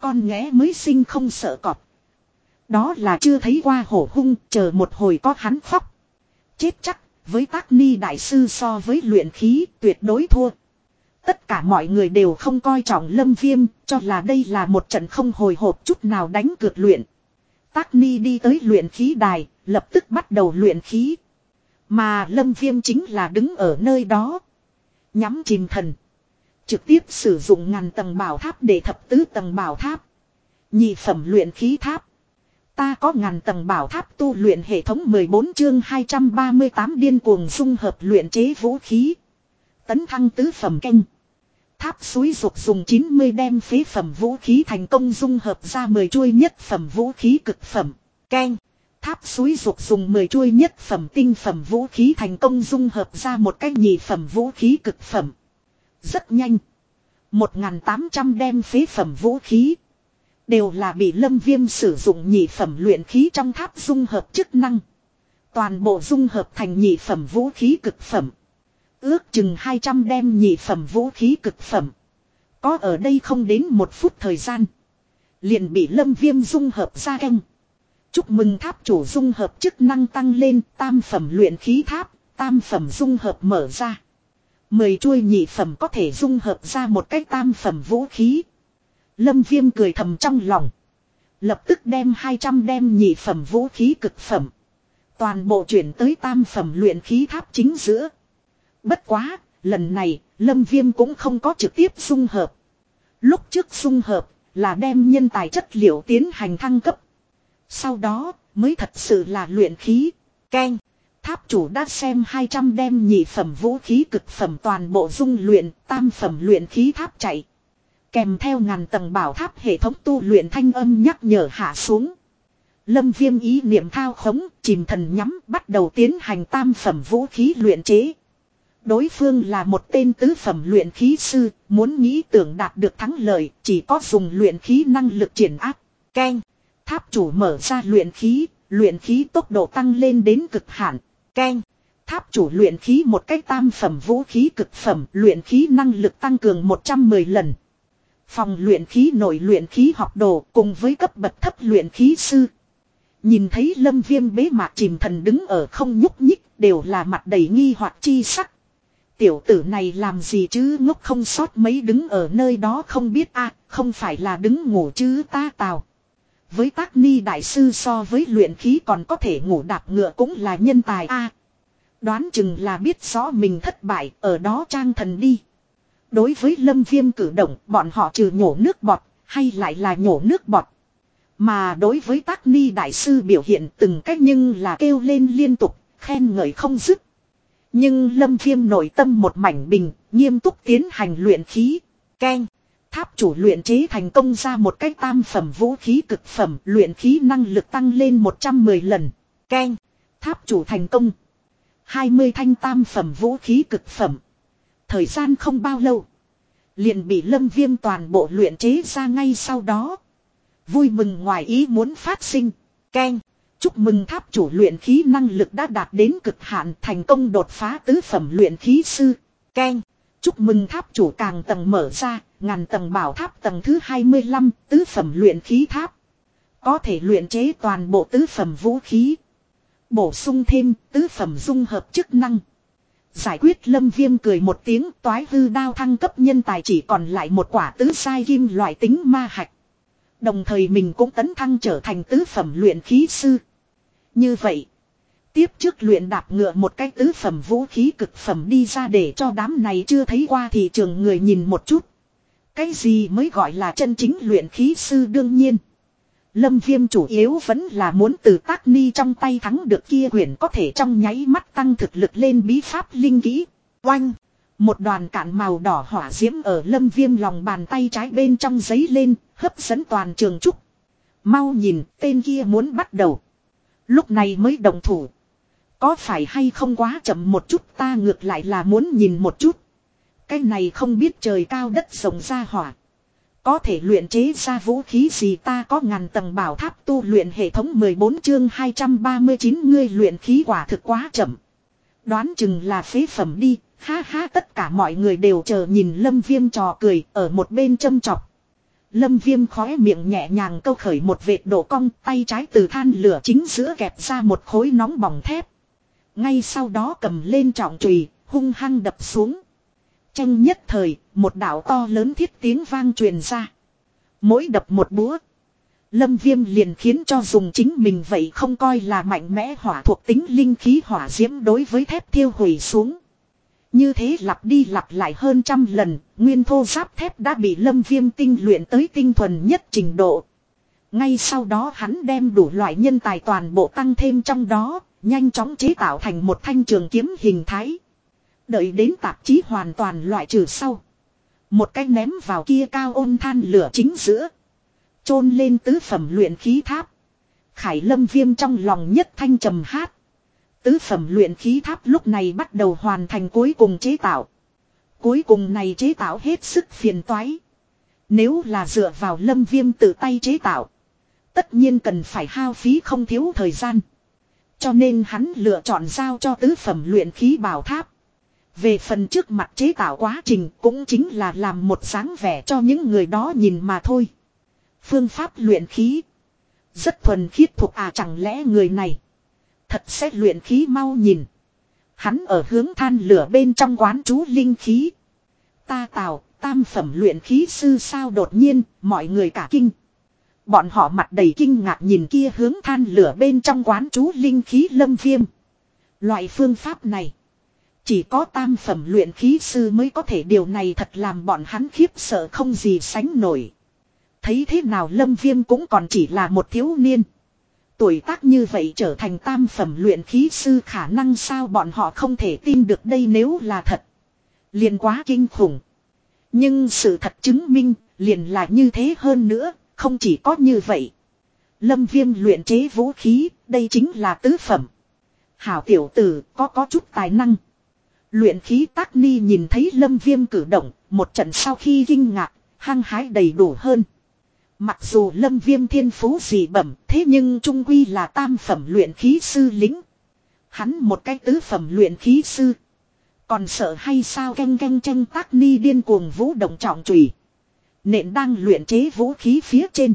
Con nghé mới sinh không sợ cọp. Đó là chưa thấy qua hổ hung, chờ một hồi có hắn khóc. Chết chắc, với tác ni đại sư so với luyện khí, tuyệt đối thua. Tất cả mọi người đều không coi trọng lâm viêm, cho là đây là một trận không hồi hộp chút nào đánh cược luyện. Tác Ni đi tới luyện khí đài, lập tức bắt đầu luyện khí. Mà lâm viêm chính là đứng ở nơi đó. Nhắm chìm thần. Trực tiếp sử dụng ngàn tầng bảo tháp để thập tứ tầng bảo tháp. Nhị phẩm luyện khí tháp. Ta có ngàn tầng bảo tháp tu luyện hệ thống 14 chương 238 điên cuồng dung hợp luyện chế vũ khí. Tấn thăng tứ phẩm canh. Tháp suối dục dùng 90 đem phế phẩm vũ khí thành công dung hợp ra 10 chuôi nhất phẩm vũ khí cực phẩm. Keng. Tháp suối dục dùng 10 chuôi nhất phẩm tinh phẩm vũ khí thành công dung hợp ra một cái nhị phẩm vũ khí cực phẩm. Rất nhanh. 1.800 đem phế phẩm vũ khí. Đều là bị lâm viêm sử dụng nhị phẩm luyện khí trong tháp dung hợp chức năng. Toàn bộ dung hợp thành nhị phẩm vũ khí cực phẩm. Ước chừng 200 đem nhị phẩm vũ khí cực phẩm. Có ở đây không đến một phút thời gian. Liền bị lâm viêm dung hợp ra canh. Chúc mừng tháp chủ dung hợp chức năng tăng lên tam phẩm luyện khí tháp, tam phẩm dung hợp mở ra. Mười chuôi nhị phẩm có thể dung hợp ra một cái tam phẩm vũ khí. Lâm viêm cười thầm trong lòng. Lập tức đem 200 đem nhị phẩm vũ khí cực phẩm. Toàn bộ chuyển tới tam phẩm luyện khí tháp chính giữa. Bất quá, lần này, Lâm Viêm cũng không có trực tiếp dung hợp. Lúc trước dung hợp, là đem nhân tài chất liệu tiến hành thăng cấp. Sau đó, mới thật sự là luyện khí. Ken. Tháp chủ đã xem 200 đem nhị phẩm vũ khí cực phẩm toàn bộ dung luyện, tam phẩm luyện khí tháp chạy. Kèm theo ngàn tầng bảo tháp hệ thống tu luyện thanh âm nhắc nhở hạ xuống. Lâm viêm ý niệm thao khống, chìm thần nhắm, bắt đầu tiến hành tam phẩm vũ khí luyện chế. Đối phương là một tên tứ phẩm luyện khí sư, muốn nghĩ tưởng đạt được thắng lợi, chỉ có dùng luyện khí năng lực triển áp. Keng, Tháp chủ mở ra luyện khí, luyện khí tốc độ tăng lên đến cực hạn. Keng, Tháp chủ luyện khí một cách tam phẩm vũ khí cực phẩm, luyện khí năng lực tăng cường 110 lần. Phòng luyện khí nội luyện khí học đồ cùng với cấp bậc thấp luyện khí sư. Nhìn thấy lâm viêm bế mạc chìm thần đứng ở không nhúc nhích đều là mặt đầy nghi hoặc chi sắc. Tiểu tử này làm gì chứ ngốc không sót mấy đứng ở nơi đó không biết a không phải là đứng ngủ chứ ta tào. Với tác ni đại sư so với luyện khí còn có thể ngủ đạp ngựa cũng là nhân tài a Đoán chừng là biết rõ mình thất bại ở đó trang thần đi. Đối với lâm viêm cử động bọn họ trừ nhổ nước bọt hay lại là nhổ nước bọt. Mà đối với tác ni đại sư biểu hiện từng cách nhưng là kêu lên liên tục, khen ngợi không dứt. Nhưng lâm viêm nội tâm một mảnh bình, nghiêm túc tiến hành luyện khí. Keng. Tháp chủ luyện chế thành công ra một cái tam phẩm vũ khí cực phẩm luyện khí năng lực tăng lên 110 lần. Keng. Tháp chủ thành công. 20 thanh tam phẩm vũ khí cực phẩm. Thời gian không bao lâu. Liền bị lâm viêm toàn bộ luyện chế ra ngay sau đó. Vui mừng ngoài ý muốn phát sinh. Keng. Chúc mừng tháp chủ luyện khí năng lực đã đạt đến cực hạn thành công đột phá tứ phẩm luyện khí sư. Ken. Chúc mừng tháp chủ càng tầng mở ra, ngàn tầng bảo tháp tầng thứ 25, tứ phẩm luyện khí tháp. Có thể luyện chế toàn bộ tứ phẩm vũ khí. Bổ sung thêm tứ phẩm dung hợp chức năng. Giải quyết lâm viêm cười một tiếng toái hư đao thăng cấp nhân tài chỉ còn lại một quả tứ sai kim loại tính ma hạch. Đồng thời mình cũng tấn thăng trở thành tứ phẩm luyện khí sư. Như vậy. Tiếp trước luyện đạp ngựa một cái tứ phẩm vũ khí cực phẩm đi ra để cho đám này chưa thấy qua thị trường người nhìn một chút. Cái gì mới gọi là chân chính luyện khí sư đương nhiên. Lâm viêm chủ yếu vẫn là muốn từ tác ni trong tay thắng được kia quyển có thể trong nháy mắt tăng thực lực lên bí pháp linh kỹ. Oanh! Một đoàn cạn màu đỏ hỏa diễm ở lâm viêm lòng bàn tay trái bên trong giấy lên, hấp dẫn toàn trường trúc. Mau nhìn, tên kia muốn bắt đầu. Lúc này mới đồng thủ. Có phải hay không quá chậm một chút ta ngược lại là muốn nhìn một chút. Cái này không biết trời cao đất rộng ra hỏa. Có thể luyện chế ra vũ khí gì ta có ngàn tầng bảo tháp tu luyện hệ thống 14 chương 239 ngươi luyện khí quả thực quá chậm. Đoán chừng là phế phẩm đi, ha ha tất cả mọi người đều chờ nhìn lâm viêm trò cười ở một bên châm chọc. Lâm viêm khóe miệng nhẹ nhàng câu khởi một vệt độ cong tay trái từ than lửa chính giữa kẹp ra một khối nóng bỏng thép. Ngay sau đó cầm lên trọng trùy, hung hăng đập xuống. Tranh nhất thời, một đảo to lớn thiết tiếng vang truyền ra. Mỗi đập một búa. Lâm viêm liền khiến cho dùng chính mình vậy không coi là mạnh mẽ hỏa thuộc tính linh khí hỏa diễm đối với thép thiêu hủy xuống. Như thế lặp đi lặp lại hơn trăm lần, nguyên thô giáp thép đã bị lâm viêm tinh luyện tới tinh thuần nhất trình độ. Ngay sau đó hắn đem đủ loại nhân tài toàn bộ tăng thêm trong đó, nhanh chóng chế tạo thành một thanh trường kiếm hình thái. Đợi đến tạp chí hoàn toàn loại trừ sau. Một cái ném vào kia cao ôn than lửa chính giữa. chôn lên tứ phẩm luyện khí tháp. Khải lâm viêm trong lòng nhất thanh trầm hát. Tứ phẩm luyện khí tháp lúc này bắt đầu hoàn thành cuối cùng chế tạo. Cuối cùng này chế tạo hết sức phiền toái. Nếu là dựa vào lâm viêm tự tay chế tạo. Tất nhiên cần phải hao phí không thiếu thời gian. Cho nên hắn lựa chọn giao cho tứ phẩm luyện khí bảo tháp. Về phần trước mặt chế tạo quá trình cũng chính là làm một dáng vẻ cho những người đó nhìn mà thôi. Phương pháp luyện khí. Rất thuần khiết thuộc à chẳng lẽ người này. Thật sẽ luyện khí mau nhìn. Hắn ở hướng than lửa bên trong quán chú linh khí. Ta tào tam phẩm luyện khí sư sao đột nhiên, mọi người cả kinh. Bọn họ mặt đầy kinh ngạc nhìn kia hướng than lửa bên trong quán chú linh khí lâm viêm. Loại phương pháp này. Chỉ có tam phẩm luyện khí sư mới có thể điều này thật làm bọn hắn khiếp sợ không gì sánh nổi. Thấy thế nào lâm viêm cũng còn chỉ là một thiếu niên. Tuổi tác như vậy trở thành tam phẩm luyện khí sư khả năng sao bọn họ không thể tin được đây nếu là thật. Liền quá kinh khủng. Nhưng sự thật chứng minh liền là như thế hơn nữa, không chỉ có như vậy. Lâm viêm luyện chế vũ khí, đây chính là tứ phẩm. Hảo tiểu tử có có chút tài năng. Luyện khí tác ni nhìn thấy lâm viêm cử động, một trận sau khi kinh ngạc, hăng hái đầy đủ hơn. Mặc dù lâm viêm thiên phú dị bẩm, thế nhưng trung quy là tam phẩm luyện khí sư lính. Hắn một cái tứ phẩm luyện khí sư. Còn sợ hay sao canh canh tranh tác ni điên cuồng vũ động trọng trùy. Nện đang luyện chế vũ khí phía trên.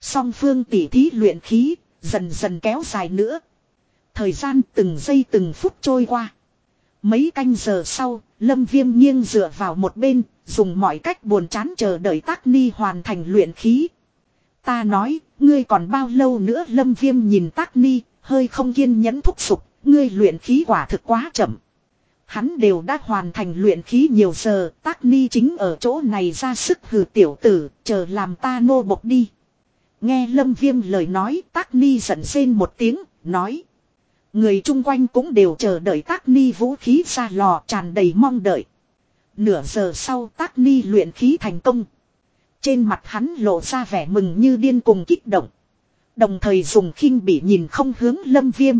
Song phương tỉ thí luyện khí, dần dần kéo dài nữa. Thời gian từng giây từng phút trôi qua. Mấy canh giờ sau, Lâm Viêm nghiêng dựa vào một bên, dùng mọi cách buồn chán chờ đợi tác ni hoàn thành luyện khí. Ta nói, ngươi còn bao lâu nữa Lâm Viêm nhìn tác ni, hơi không kiên nhẫn thúc sục, Ngươi luyện khí quả thực quá chậm. Hắn đều đã hoàn thành luyện khí nhiều giờ, tác ni chính ở chỗ này ra sức hừ tiểu tử, chờ làm ta nô bộc đi. Nghe lâm viêm lời nói, tác ni giận xên một tiếng, nói. Người chung quanh cũng đều chờ đợi tác ni vũ khí ra lò tràn đầy mong đợi. Nửa giờ sau tác ni luyện khí thành công. Trên mặt hắn lộ ra vẻ mừng như điên cùng kích động. Đồng thời dùng khinh bị nhìn không hướng lâm viêm.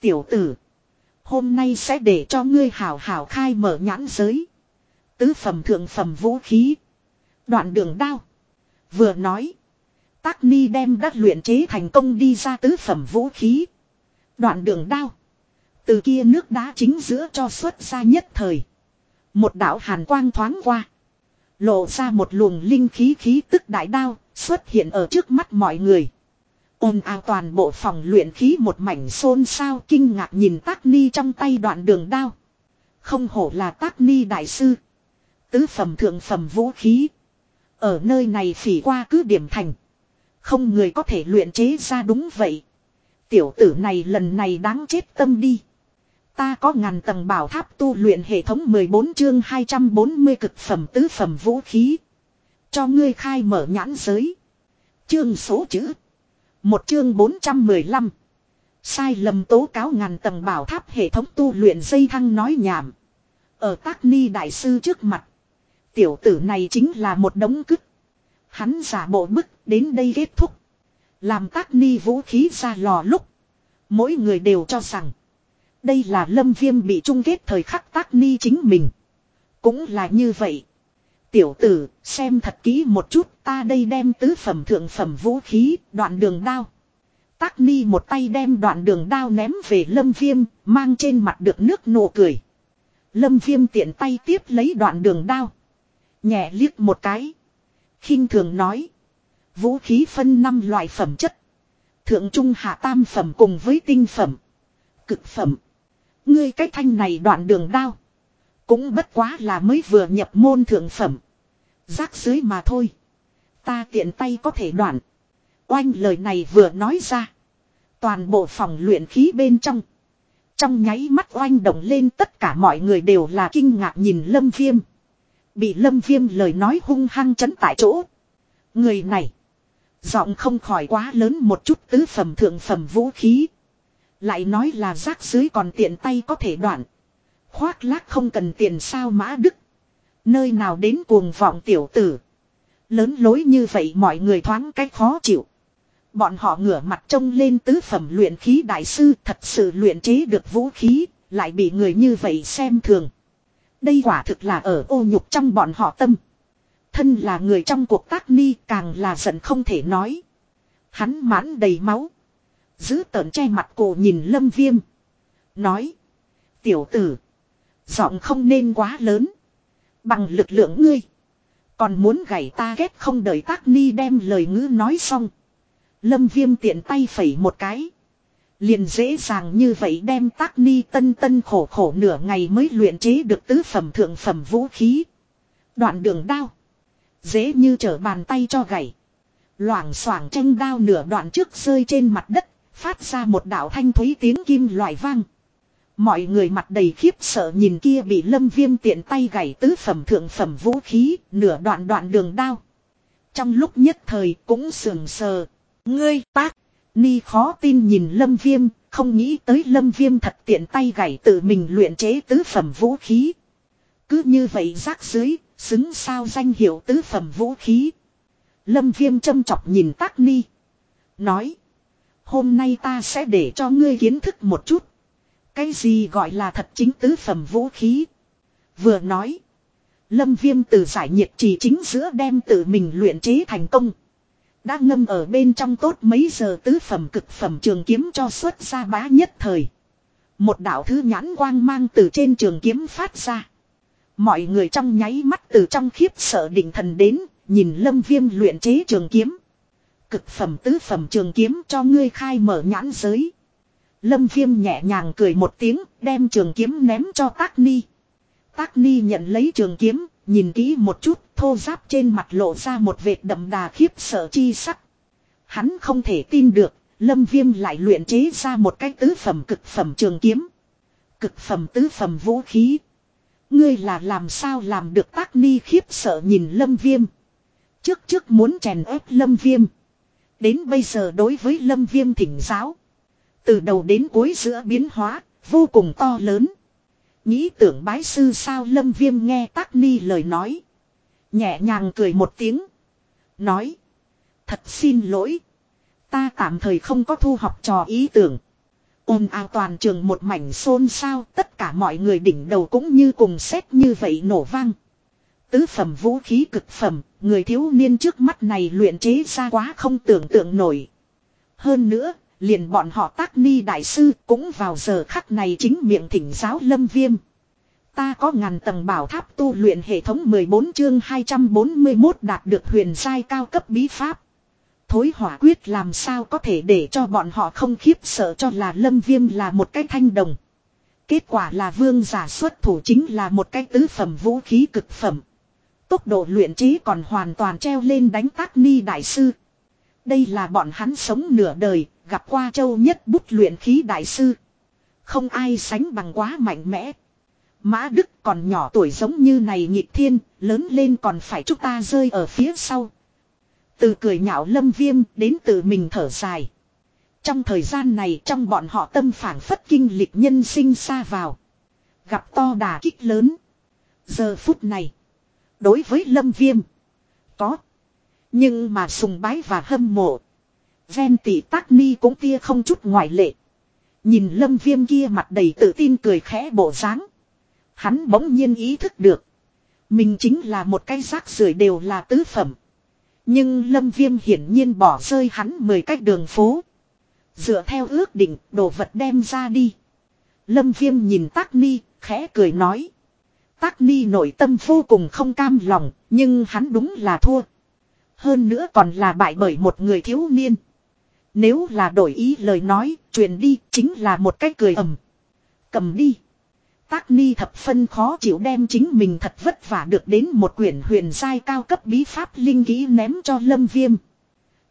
Tiểu tử. Hôm nay sẽ để cho ngươi hảo hảo khai mở nhãn giới. Tứ phẩm thượng phẩm vũ khí. Đoạn đường đao. Vừa nói. Tác ni đem đắt luyện chế thành công đi ra tứ phẩm vũ khí. Đoạn đường đao. Từ kia nước đá chính giữa cho xuất ra nhất thời. Một đạo hàn quang thoáng qua. Lộ ra một luồng linh khí khí tức đại đao xuất hiện ở trước mắt mọi người. ồn ào toàn bộ phòng luyện khí một mảnh xôn xao kinh ngạc nhìn tác ni trong tay đoạn đường đao. Không hổ là tác ni đại sư. Tứ phẩm thượng phẩm vũ khí. Ở nơi này phỉ qua cứ điểm thành. Không người có thể luyện chế ra đúng vậy. Tiểu tử này lần này đáng chết tâm đi. Ta có ngàn tầng bảo tháp tu luyện hệ thống 14 chương 240 cực phẩm tứ phẩm vũ khí. Cho ngươi khai mở nhãn giới. Chương số chữ. Một chương 415. Sai lầm tố cáo ngàn tầng bảo tháp hệ thống tu luyện dây thăng nói nhảm. Ở tác ni đại sư trước mặt. Tiểu tử này chính là một đống cứt. Hắn giả bộ bức, đến đây kết thúc. Làm tác ni vũ khí ra lò lúc. Mỗi người đều cho rằng. Đây là lâm viêm bị chung kết thời khắc tác ni chính mình. Cũng là như vậy. Tiểu tử, xem thật kỹ một chút, ta đây đem tứ phẩm thượng phẩm vũ khí, đoạn đường đao. Tác ni một tay đem đoạn đường đao ném về lâm viêm, mang trên mặt được nước nụ cười. Lâm viêm tiện tay tiếp lấy đoạn đường đao. Nhẹ liếc một cái khinh thường nói. Vũ khí phân năm loại phẩm chất. Thượng trung hạ tam phẩm cùng với tinh phẩm. Cực phẩm. Ngươi cái thanh này đoạn đường đao. Cũng bất quá là mới vừa nhập môn thượng phẩm. Rác dưới mà thôi. Ta tiện tay có thể đoạn. Oanh lời này vừa nói ra. Toàn bộ phòng luyện khí bên trong. Trong nháy mắt oanh động lên tất cả mọi người đều là kinh ngạc nhìn lâm viêm. Bị lâm viêm lời nói hung hăng chấn tại chỗ. Người này. Giọng không khỏi quá lớn một chút tứ phẩm thượng phẩm vũ khí. Lại nói là rác dưới còn tiện tay có thể đoạn. Khoác lác không cần tiền sao mã đức. Nơi nào đến cuồng vọng tiểu tử. Lớn lối như vậy mọi người thoáng cách khó chịu. Bọn họ ngửa mặt trông lên tứ phẩm luyện khí đại sư thật sự luyện chế được vũ khí, lại bị người như vậy xem thường. Đây quả thực là ở ô nhục trong bọn họ tâm. Thân là người trong cuộc tác ni càng là giận không thể nói. Hắn mãn đầy máu. Giữ tợn che mặt cổ nhìn lâm viêm. Nói. Tiểu tử. Giọng không nên quá lớn. Bằng lực lượng ngươi. Còn muốn gảy ta ghét không đợi tác ni đem lời ngữ nói xong. Lâm viêm tiện tay phẩy một cái. Liền dễ dàng như vậy đem tác ni tân tân khổ khổ nửa ngày mới luyện chế được tứ phẩm thượng phẩm vũ khí. Đoạn đường đao. Dễ như trở bàn tay cho gãy. Loảng xoảng tranh đao nửa đoạn trước rơi trên mặt đất, phát ra một đạo thanh thúy tiếng kim loại vang. Mọi người mặt đầy khiếp sợ nhìn kia bị lâm viêm tiện tay gãy tứ phẩm thượng phẩm vũ khí, nửa đoạn đoạn đường đao. Trong lúc nhất thời cũng sườn sờ. Ngươi tác, ni khó tin nhìn lâm viêm, không nghĩ tới lâm viêm thật tiện tay gãy tự mình luyện chế tứ phẩm vũ khí. Cứ như vậy rác dưới, Xứng sao danh hiệu tứ phẩm vũ khí. Lâm viêm châm chọc nhìn tác ni. Nói. Hôm nay ta sẽ để cho ngươi kiến thức một chút. Cái gì gọi là thật chính tứ phẩm vũ khí. Vừa nói. Lâm viêm từ giải nhiệt chỉ chính giữa đem tự mình luyện chế thành công. Đã ngâm ở bên trong tốt mấy giờ tứ phẩm cực phẩm trường kiếm cho xuất ra bá nhất thời. Một đạo thứ nhãn quang mang từ trên trường kiếm phát ra. Mọi người trong nháy mắt từ trong khiếp sợ định thần đến, nhìn lâm viêm luyện chế trường kiếm. Cực phẩm tứ phẩm trường kiếm cho ngươi khai mở nhãn giới. Lâm viêm nhẹ nhàng cười một tiếng, đem trường kiếm ném cho tác ni. Tác ni nhận lấy trường kiếm, nhìn kỹ một chút, thô giáp trên mặt lộ ra một vệt đậm đà khiếp sợ chi sắc. Hắn không thể tin được, Lâm Viêm lại luyện chế ra một cái tứ phẩm cực phẩm trường kiếm. Cực phẩm tứ phẩm vũ khí. Ngươi là làm sao làm được tác ni khiếp sợ nhìn Lâm Viêm. Trước trước muốn chèn ép Lâm Viêm. Đến bây giờ đối với Lâm Viêm thỉnh giáo. Từ đầu đến cuối giữa biến hóa, vô cùng to lớn. Nghĩ tưởng bái sư sao Lâm Viêm nghe tác ni lời nói. Nhẹ nhàng cười một tiếng. Nói. Thật xin lỗi. Ta tạm thời không có thu học trò ý tưởng. ôm an toàn trường một mảnh xôn xao tất cả mọi người đỉnh đầu cũng như cùng xét như vậy nổ vang. Tứ phẩm vũ khí cực phẩm, người thiếu niên trước mắt này luyện chế ra quá không tưởng tượng nổi. Hơn nữa, liền bọn họ tác ni đại sư cũng vào giờ khắc này chính miệng thỉnh giáo lâm viêm. Ta có ngàn tầng bảo tháp tu luyện hệ thống 14 chương 241 đạt được huyền giai cao cấp bí pháp. Thối hỏa quyết làm sao có thể để cho bọn họ không khiếp sợ cho là lâm viêm là một cái thanh đồng. Kết quả là vương giả xuất thủ chính là một cái tứ phẩm vũ khí cực phẩm. Tốc độ luyện trí còn hoàn toàn treo lên đánh tác ni đại sư. Đây là bọn hắn sống nửa đời, gặp qua châu nhất bút luyện khí đại sư. Không ai sánh bằng quá mạnh mẽ. Mã Đức còn nhỏ tuổi giống như này nhịp thiên, lớn lên còn phải chúng ta rơi ở phía sau. Từ cười nhạo lâm viêm đến từ mình thở dài. Trong thời gian này trong bọn họ tâm phản phất kinh lịch nhân sinh xa vào. Gặp to đà kích lớn. Giờ phút này. Đối với lâm viêm. Có. Nhưng mà sùng bái và hâm mộ. Ven tỷ tác ni cũng tia không chút ngoại lệ. Nhìn lâm viêm kia mặt đầy tự tin cười khẽ bộ dáng Hắn bỗng nhiên ý thức được. Mình chính là một cái rác rưởi đều là tứ phẩm. Nhưng lâm viêm hiển nhiên bỏ rơi hắn 10 cách đường phố. Dựa theo ước định, đồ vật đem ra đi. Lâm viêm nhìn tác ni, khẽ cười nói. Tác ni nội tâm vô cùng không cam lòng, nhưng hắn đúng là thua. Hơn nữa còn là bại bởi một người thiếu niên. Nếu là đổi ý lời nói, truyền đi chính là một cái cười ầm. Cầm đi. Tác ni thập phân khó chịu đem chính mình thật vất vả được đến một quyển huyền giai cao cấp bí pháp linh kỹ ném cho lâm viêm.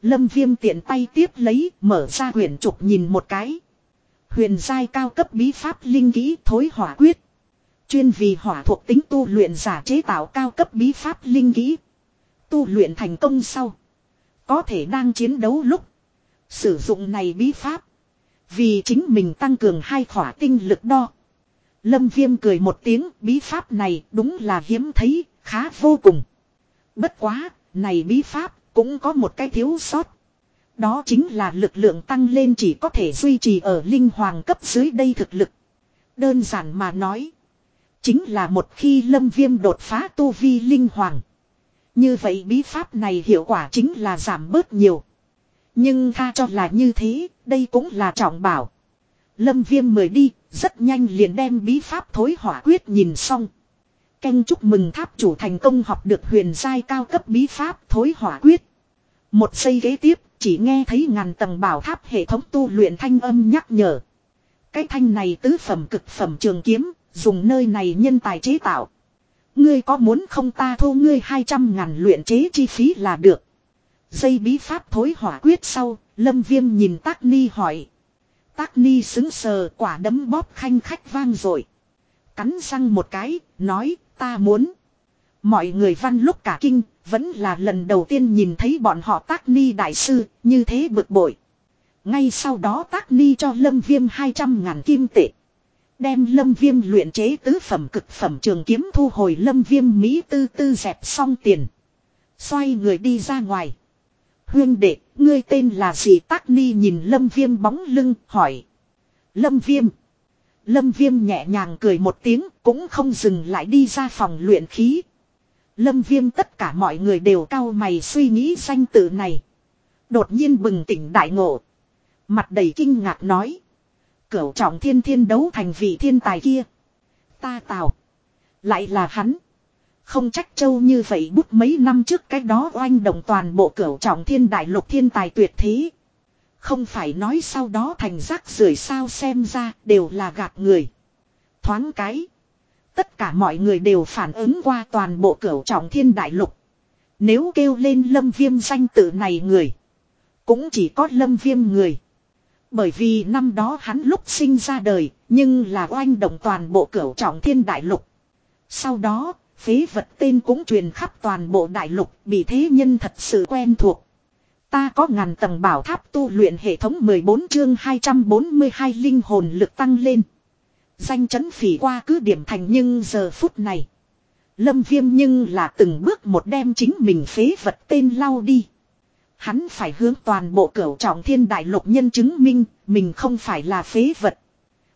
Lâm viêm tiện tay tiếp lấy, mở ra quyển trục nhìn một cái. Huyền giai cao cấp bí pháp linh kỹ thối hỏa quyết. Chuyên vì hỏa thuộc tính tu luyện giả chế tạo cao cấp bí pháp linh kỹ. Tu luyện thành công sau. Có thể đang chiến đấu lúc. Sử dụng này bí pháp. Vì chính mình tăng cường hai khỏa tinh lực đo. Lâm Viêm cười một tiếng, bí pháp này đúng là hiếm thấy, khá vô cùng. Bất quá, này bí pháp cũng có một cái thiếu sót. Đó chính là lực lượng tăng lên chỉ có thể duy trì ở linh hoàng cấp dưới đây thực lực. Đơn giản mà nói. Chính là một khi lâm viêm đột phá tu vi linh hoàng. Như vậy bí pháp này hiệu quả chính là giảm bớt nhiều. Nhưng tha cho là như thế, đây cũng là trọng bảo. Lâm viêm mời đi, rất nhanh liền đem bí pháp thối hỏa quyết nhìn xong. Canh chúc mừng tháp chủ thành công học được huyền giai cao cấp bí pháp thối hỏa quyết. Một giây ghế tiếp, chỉ nghe thấy ngàn tầng bảo tháp hệ thống tu luyện thanh âm nhắc nhở. Cái thanh này tứ phẩm cực phẩm trường kiếm, dùng nơi này nhân tài chế tạo. Ngươi có muốn không ta thu ngươi 200 ngàn luyện chế chi phí là được. Dây bí pháp thối hỏa quyết sau, lâm viêm nhìn tác ni hỏi. Tác ni xứng sờ quả đấm bóp khanh khách vang rồi. Cắn răng một cái, nói, ta muốn. Mọi người văn lúc cả kinh, vẫn là lần đầu tiên nhìn thấy bọn họ tác ni đại sư, như thế bực bội. Ngay sau đó tác ni cho lâm viêm 200 ngàn kim tệ. Đem lâm viêm luyện chế tứ phẩm cực phẩm trường kiếm thu hồi lâm viêm Mỹ tư tư dẹp xong tiền. Xoay người đi ra ngoài. Huyên đệ, ngươi tên là gì tác ni nhìn lâm viêm bóng lưng, hỏi. Lâm viêm. Lâm viêm nhẹ nhàng cười một tiếng, cũng không dừng lại đi ra phòng luyện khí. Lâm viêm tất cả mọi người đều cao mày suy nghĩ danh tự này. Đột nhiên bừng tỉnh đại ngộ. Mặt đầy kinh ngạc nói. Cửu trọng thiên thiên đấu thành vị thiên tài kia. Ta tào. Lại là hắn. Không trách châu như vậy bút mấy năm trước cái đó oanh động toàn bộ cửu trọng thiên đại lục thiên tài tuyệt thế. Không phải nói sau đó thành rác rưởi sao xem ra đều là gạt người. Thoáng cái. Tất cả mọi người đều phản ứng qua toàn bộ cửu trọng thiên đại lục. Nếu kêu lên lâm viêm danh tự này người. Cũng chỉ có lâm viêm người. Bởi vì năm đó hắn lúc sinh ra đời, nhưng là oanh động toàn bộ cửu trọng thiên đại lục. Sau đó, phế vật tên cũng truyền khắp toàn bộ đại lục, bị thế nhân thật sự quen thuộc. Ta có ngàn tầng bảo tháp tu luyện hệ thống 14 chương 242 linh hồn lực tăng lên. Danh chấn phỉ qua cứ điểm thành nhưng giờ phút này. Lâm viêm nhưng là từng bước một đem chính mình phế vật tên lau đi. Hắn phải hướng toàn bộ cửu trọng thiên đại lục nhân chứng minh mình không phải là phế vật.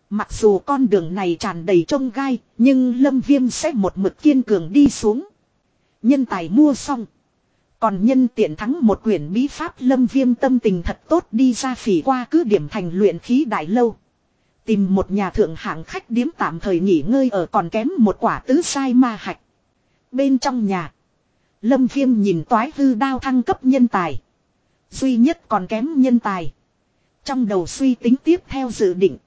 Mặc dù con đường này tràn đầy trông gai, nhưng lâm viêm sẽ một mực kiên cường đi xuống. Nhân tài mua xong. Còn nhân tiện thắng một quyển bí pháp lâm viêm tâm tình thật tốt đi ra phỉ qua cứ điểm thành luyện khí đại lâu. Tìm một nhà thượng hạng khách điếm tạm thời nghỉ ngơi ở còn kém một quả tứ sai ma hạch. Bên trong nhà. Lâm viêm nhìn toái hư đao thăng cấp nhân tài. Duy nhất còn kém nhân tài. Trong đầu suy tính tiếp theo dự định.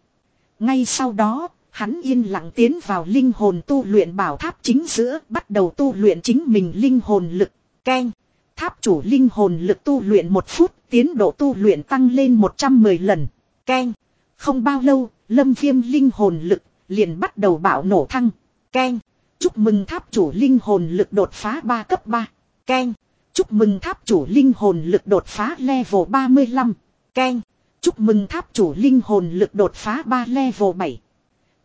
Ngay sau đó, hắn yên lặng tiến vào linh hồn tu luyện bảo tháp chính giữa, bắt đầu tu luyện chính mình linh hồn lực. Ken. Tháp chủ linh hồn lực tu luyện một phút, tiến độ tu luyện tăng lên 110 lần. Ken. Không bao lâu, lâm viêm linh hồn lực, liền bắt đầu bạo nổ thăng. Ken. Chúc mừng tháp chủ linh hồn lực đột phá 3 cấp 3. Ken. Chúc mừng tháp chủ linh hồn lực đột phá level 35. Ken. Chúc mừng tháp chủ linh hồn lực đột phá 3 level 7.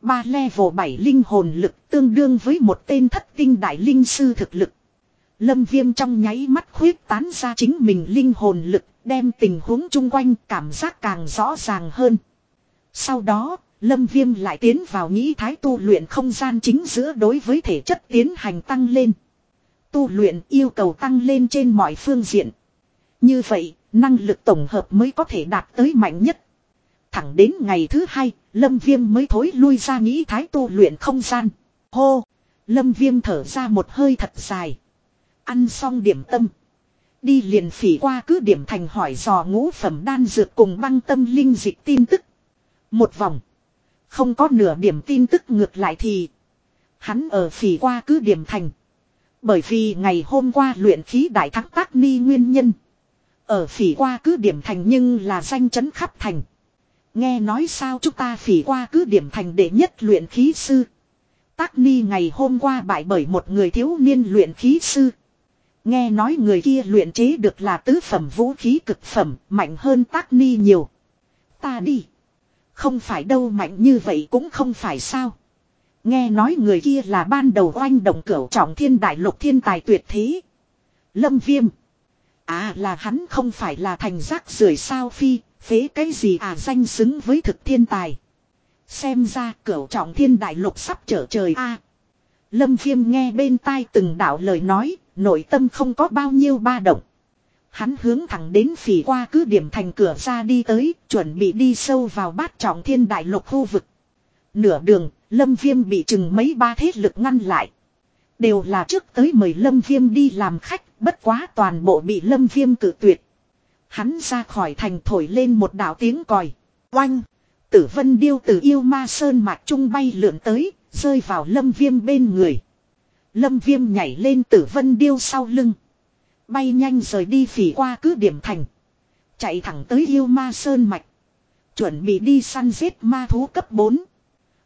3 level 7 linh hồn lực tương đương với một tên thất tinh đại linh sư thực lực. Lâm viêm trong nháy mắt khuyết tán ra chính mình linh hồn lực, đem tình huống chung quanh cảm giác càng rõ ràng hơn. Sau đó, Lâm viêm lại tiến vào nghĩ thái tu luyện không gian chính giữa đối với thể chất tiến hành tăng lên. Tu luyện yêu cầu tăng lên trên mọi phương diện. Như vậy, năng lực tổng hợp mới có thể đạt tới mạnh nhất. Thẳng đến ngày thứ hai, Lâm Viêm mới thối lui ra nghĩ thái tu luyện không gian. Hô! Lâm Viêm thở ra một hơi thật dài. Ăn xong điểm tâm. Đi liền phỉ qua cứ điểm thành hỏi dò ngũ phẩm đan dược cùng băng tâm linh dịch tin tức. Một vòng. Không có nửa điểm tin tức ngược lại thì. Hắn ở phỉ qua cứ điểm thành. Bởi vì ngày hôm qua luyện khí đại thắng tác ni nguyên nhân. Ở phỉ qua cứ điểm thành nhưng là danh chấn khắp thành. Nghe nói sao chúng ta phỉ qua cứ điểm thành đệ nhất luyện khí sư. Tác ni ngày hôm qua bại bởi một người thiếu niên luyện khí sư. Nghe nói người kia luyện chế được là tứ phẩm vũ khí cực phẩm, mạnh hơn tác ni nhiều. Ta đi. Không phải đâu mạnh như vậy cũng không phải sao. Nghe nói người kia là ban đầu oanh động cửu trọng thiên đại lục thiên tài tuyệt thế. Lâm viêm. À là hắn không phải là thành giác rưởi sao phi, phế cái gì à danh xứng với thực thiên tài. Xem ra cửu trọng thiên đại lục sắp trở trời a Lâm viêm nghe bên tai từng đạo lời nói, nội tâm không có bao nhiêu ba động. Hắn hướng thẳng đến phỉ qua cứ điểm thành cửa ra đi tới, chuẩn bị đi sâu vào bát trọng thiên đại lục khu vực. Nửa đường, Lâm Viêm bị chừng mấy ba thế lực ngăn lại. Đều là trước tới mời Lâm Viêm đi làm khách, bất quá toàn bộ bị Lâm Viêm cử tuyệt. Hắn ra khỏi thành thổi lên một đảo tiếng còi. Oanh! Tử vân điêu từ yêu ma sơn mạch trung bay lượn tới, rơi vào Lâm Viêm bên người. Lâm Viêm nhảy lên tử vân điêu sau lưng. Bay nhanh rời đi phỉ qua cứ điểm thành. Chạy thẳng tới yêu ma sơn mạch. Chuẩn bị đi săn giết ma thú cấp 4.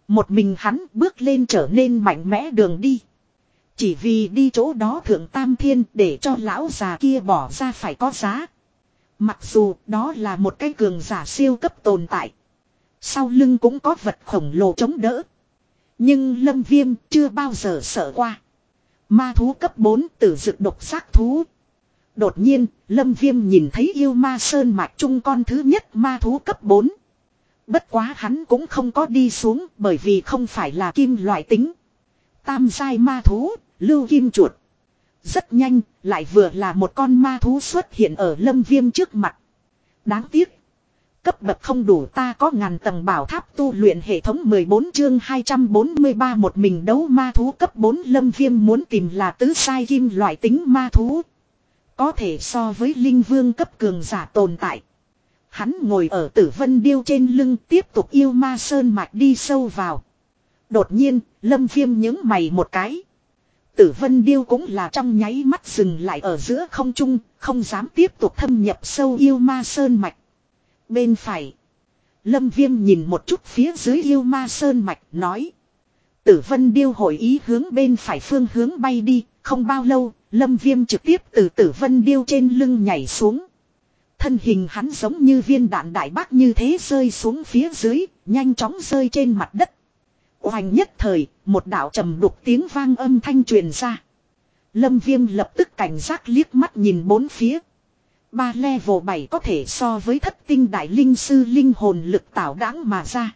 Một mình hắn bước lên trở nên mạnh mẽ đường đi. Chỉ vì đi chỗ đó thượng tam thiên để cho lão già kia bỏ ra phải có giá. Mặc dù đó là một cái cường giả siêu cấp tồn tại. Sau lưng cũng có vật khổng lồ chống đỡ. Nhưng lâm viêm chưa bao giờ sợ qua. Ma thú cấp 4 tử dực độc giác thú. Đột nhiên, lâm viêm nhìn thấy yêu ma sơn mạch trung con thứ nhất ma thú cấp 4. Bất quá hắn cũng không có đi xuống bởi vì không phải là kim loại tính. Tam giai ma thú, lưu kim chuột. Rất nhanh, lại vừa là một con ma thú xuất hiện ở lâm viêm trước mặt. Đáng tiếc. Cấp bậc không đủ ta có ngàn tầng bảo tháp tu luyện hệ thống 14 chương 243 một mình đấu ma thú cấp 4 lâm viêm muốn tìm là tứ sai kim loại tính ma thú. Có thể so với linh vương cấp cường giả tồn tại. Hắn ngồi ở tử vân điêu trên lưng tiếp tục yêu ma sơn mạch đi sâu vào. Đột nhiên, lâm viêm những mày một cái. Tử vân điêu cũng là trong nháy mắt dừng lại ở giữa không trung, không dám tiếp tục thâm nhập sâu yêu ma sơn mạch. Bên phải, Lâm Viêm nhìn một chút phía dưới yêu ma sơn mạch nói. Tử vân điêu hội ý hướng bên phải phương hướng bay đi, không bao lâu, Lâm Viêm trực tiếp từ tử vân điêu trên lưng nhảy xuống. Thân hình hắn giống như viên đạn đại bác như thế rơi xuống phía dưới, nhanh chóng rơi trên mặt đất. Hoành nhất thời, một đạo trầm đục tiếng vang âm thanh truyền ra. Lâm Viêm lập tức cảnh giác liếc mắt nhìn bốn phía. Ba level 7 có thể so với thất tinh đại linh sư linh hồn lực tạo đáng mà ra.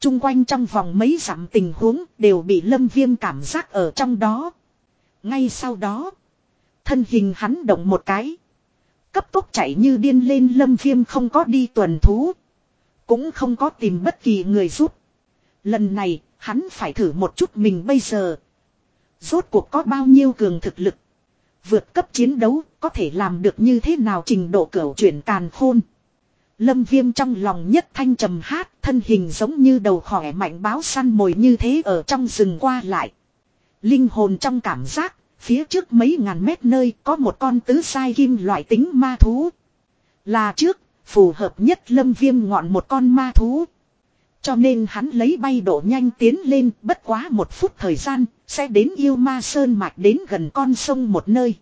Trung quanh trong vòng mấy dặm tình huống đều bị lâm viêm cảm giác ở trong đó. Ngay sau đó, thân hình hắn động một cái. Cấp tốc chạy như điên lên lâm viêm không có đi tuần thú. Cũng không có tìm bất kỳ người giúp. Lần này, hắn phải thử một chút mình bây giờ. Rốt cuộc có bao nhiêu cường thực lực. Vượt cấp chiến đấu có thể làm được như thế nào trình độ cửu chuyển càn khôn. Lâm viêm trong lòng nhất thanh trầm hát thân hình giống như đầu khỏe mạnh báo săn mồi như thế ở trong rừng qua lại. Linh hồn trong cảm giác, phía trước mấy ngàn mét nơi có một con tứ sai kim loại tính ma thú. Là trước, phù hợp nhất lâm viêm ngọn một con ma thú. Cho nên hắn lấy bay độ nhanh tiến lên bất quá một phút thời gian, sẽ đến yêu ma sơn mạch đến gần con sông một nơi.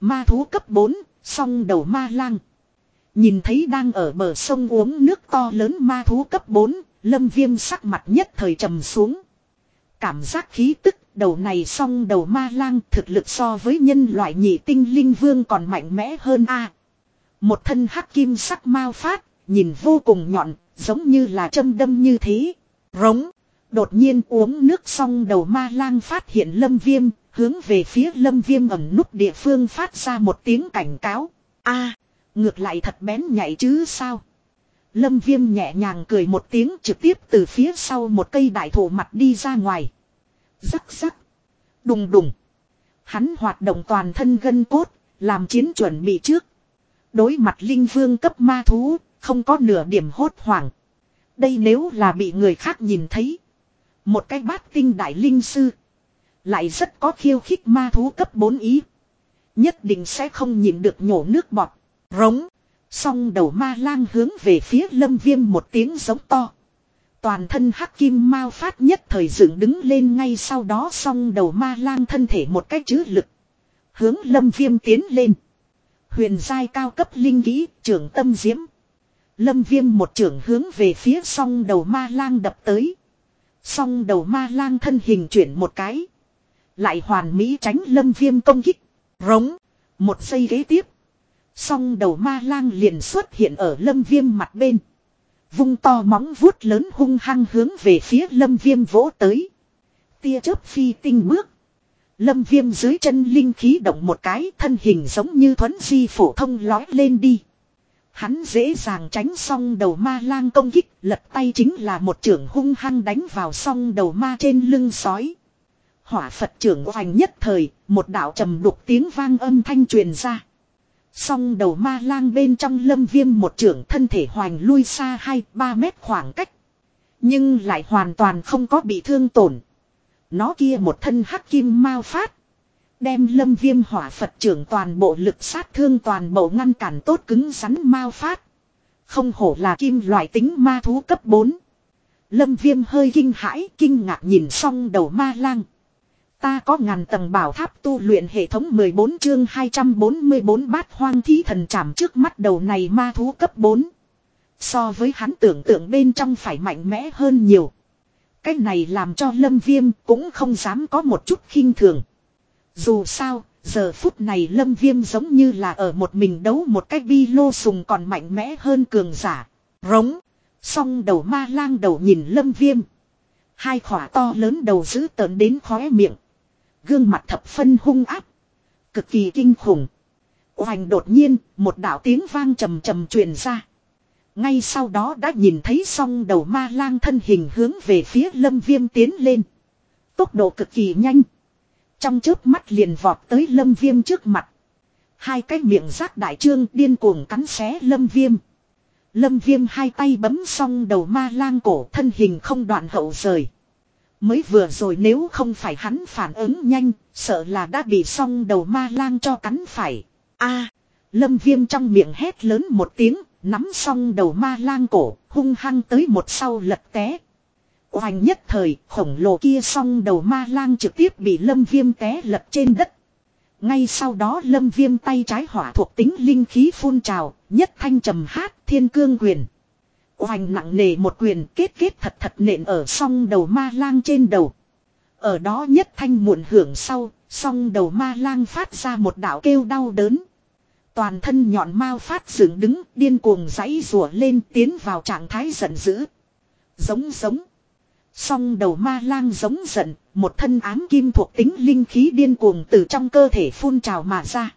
Ma thú cấp 4, song đầu ma lang. Nhìn thấy đang ở bờ sông uống nước to lớn ma thú cấp 4, lâm viêm sắc mặt nhất thời trầm xuống. Cảm giác khí tức đầu này song đầu ma lang thực lực so với nhân loại nhị tinh linh vương còn mạnh mẽ hơn a Một thân hắc kim sắc mau phát, nhìn vô cùng nhọn, giống như là châm đâm như thế. Rống. Đột nhiên uống nước xong đầu ma lang phát hiện lâm viêm, hướng về phía lâm viêm ẩm nút địa phương phát ra một tiếng cảnh cáo. a ngược lại thật bén nhạy chứ sao. Lâm viêm nhẹ nhàng cười một tiếng trực tiếp từ phía sau một cây đại thổ mặt đi ra ngoài. Rắc rắc. Đùng đùng. Hắn hoạt động toàn thân gân cốt, làm chiến chuẩn bị trước. Đối mặt linh vương cấp ma thú, không có nửa điểm hốt hoảng. Đây nếu là bị người khác nhìn thấy. Một cái bát tinh đại linh sư. Lại rất có khiêu khích ma thú cấp 4 ý. Nhất định sẽ không nhìn được nhổ nước bọt. Rống. Song đầu ma lang hướng về phía lâm viêm một tiếng giống to. Toàn thân hắc kim mau phát nhất thời dựng đứng lên ngay sau đó song đầu ma lang thân thể một cách chứ lực. Hướng lâm viêm tiến lên. Huyền giai cao cấp linh kỹ, trưởng tâm diễm. Lâm viêm một trưởng hướng về phía song đầu ma lang đập tới. Song đầu ma lang thân hình chuyển một cái. Lại hoàn mỹ tránh lâm viêm công kích. Rống. Một giây ghế tiếp. Song đầu ma lang liền xuất hiện ở lâm viêm mặt bên. Vung to móng vuốt lớn hung hăng hướng về phía lâm viêm vỗ tới. Tia chớp phi tinh bước. Lâm viêm dưới chân linh khí động một cái thân hình giống như thuấn di phổ thông lói lên đi. Hắn dễ dàng tránh xong đầu ma lang công kích, lật tay chính là một trưởng hung hăng đánh vào song đầu ma trên lưng sói. Hỏa Phật trưởng hoành nhất thời, một đạo trầm đục tiếng vang âm thanh truyền ra. Song đầu ma lang bên trong lâm viêm một trưởng thân thể hoành lui xa 2-3 mét khoảng cách. Nhưng lại hoàn toàn không có bị thương tổn. Nó kia một thân hắc kim mau phát. Đem lâm viêm hỏa Phật trưởng toàn bộ lực sát thương toàn bộ ngăn cản tốt cứng rắn mau phát. Không hổ là kim loại tính ma thú cấp 4. Lâm viêm hơi kinh hãi, kinh ngạc nhìn xong đầu ma lang. Ta có ngàn tầng bảo tháp tu luyện hệ thống 14 chương 244 bát hoang thí thần chạm trước mắt đầu này ma thú cấp 4. So với hắn tưởng tượng bên trong phải mạnh mẽ hơn nhiều. Cái này làm cho lâm viêm cũng không dám có một chút khinh thường. Dù sao, giờ phút này lâm viêm giống như là ở một mình đấu một cái bi lô sùng còn mạnh mẽ hơn cường giả. Rống. Xong đầu ma lang đầu nhìn lâm viêm. Hai khỏa to lớn đầu giữ tợn đến khóe miệng. Gương mặt thập phân hung áp. Cực kỳ kinh khủng. Hoành đột nhiên, một đạo tiếng vang trầm trầm truyền ra. Ngay sau đó đã nhìn thấy song đầu ma lang thân hình hướng về phía lâm viêm tiến lên. Tốc độ cực kỳ nhanh. Trong chớp mắt liền vọt tới lâm viêm trước mặt. Hai cái miệng rác đại trương điên cuồng cắn xé lâm viêm. Lâm viêm hai tay bấm xong đầu ma lang cổ thân hình không đoạn hậu rời. Mới vừa rồi nếu không phải hắn phản ứng nhanh, sợ là đã bị song đầu ma lang cho cắn phải. a lâm viêm trong miệng hét lớn một tiếng, nắm song đầu ma lang cổ, hung hăng tới một sau lật té. Hoành nhất thời, khổng lồ kia song đầu ma lang trực tiếp bị lâm viêm té lật trên đất. Ngay sau đó lâm viêm tay trái hỏa thuộc tính linh khí phun trào, nhất thanh trầm hát thiên cương quyền. Hoành nặng nề một quyền kết kết thật thật nện ở song đầu ma lang trên đầu. Ở đó nhất thanh muộn hưởng sau, song đầu ma lang phát ra một đạo kêu đau đớn. Toàn thân nhọn mao phát dựng đứng, điên cuồng giãy rủa lên tiến vào trạng thái giận dữ. Giống giống. Song đầu ma lang giống giận, một thân ám kim thuộc tính linh khí điên cuồng từ trong cơ thể phun trào mà ra.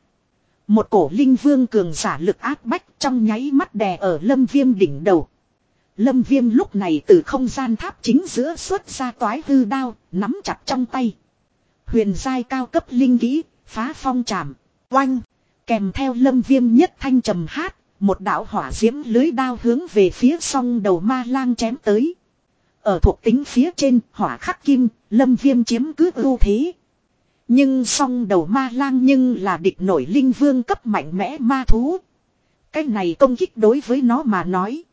Một cổ linh vương cường giả lực áp bách trong nháy mắt đè ở lâm viêm đỉnh đầu. Lâm viêm lúc này từ không gian tháp chính giữa xuất ra toái hư đao, nắm chặt trong tay. Huyền giai cao cấp linh kỹ, phá phong trảm, oanh. Kèm theo lâm viêm nhất thanh trầm hát, một đạo hỏa diễm lưới đao hướng về phía song đầu ma lang chém tới. Ở thuộc tính phía trên, hỏa khắc kim, lâm viêm chiếm cứ ưu thế. Nhưng song đầu ma lang nhưng là địch nổi linh vương cấp mạnh mẽ ma thú. Cái này công kích đối với nó mà nói.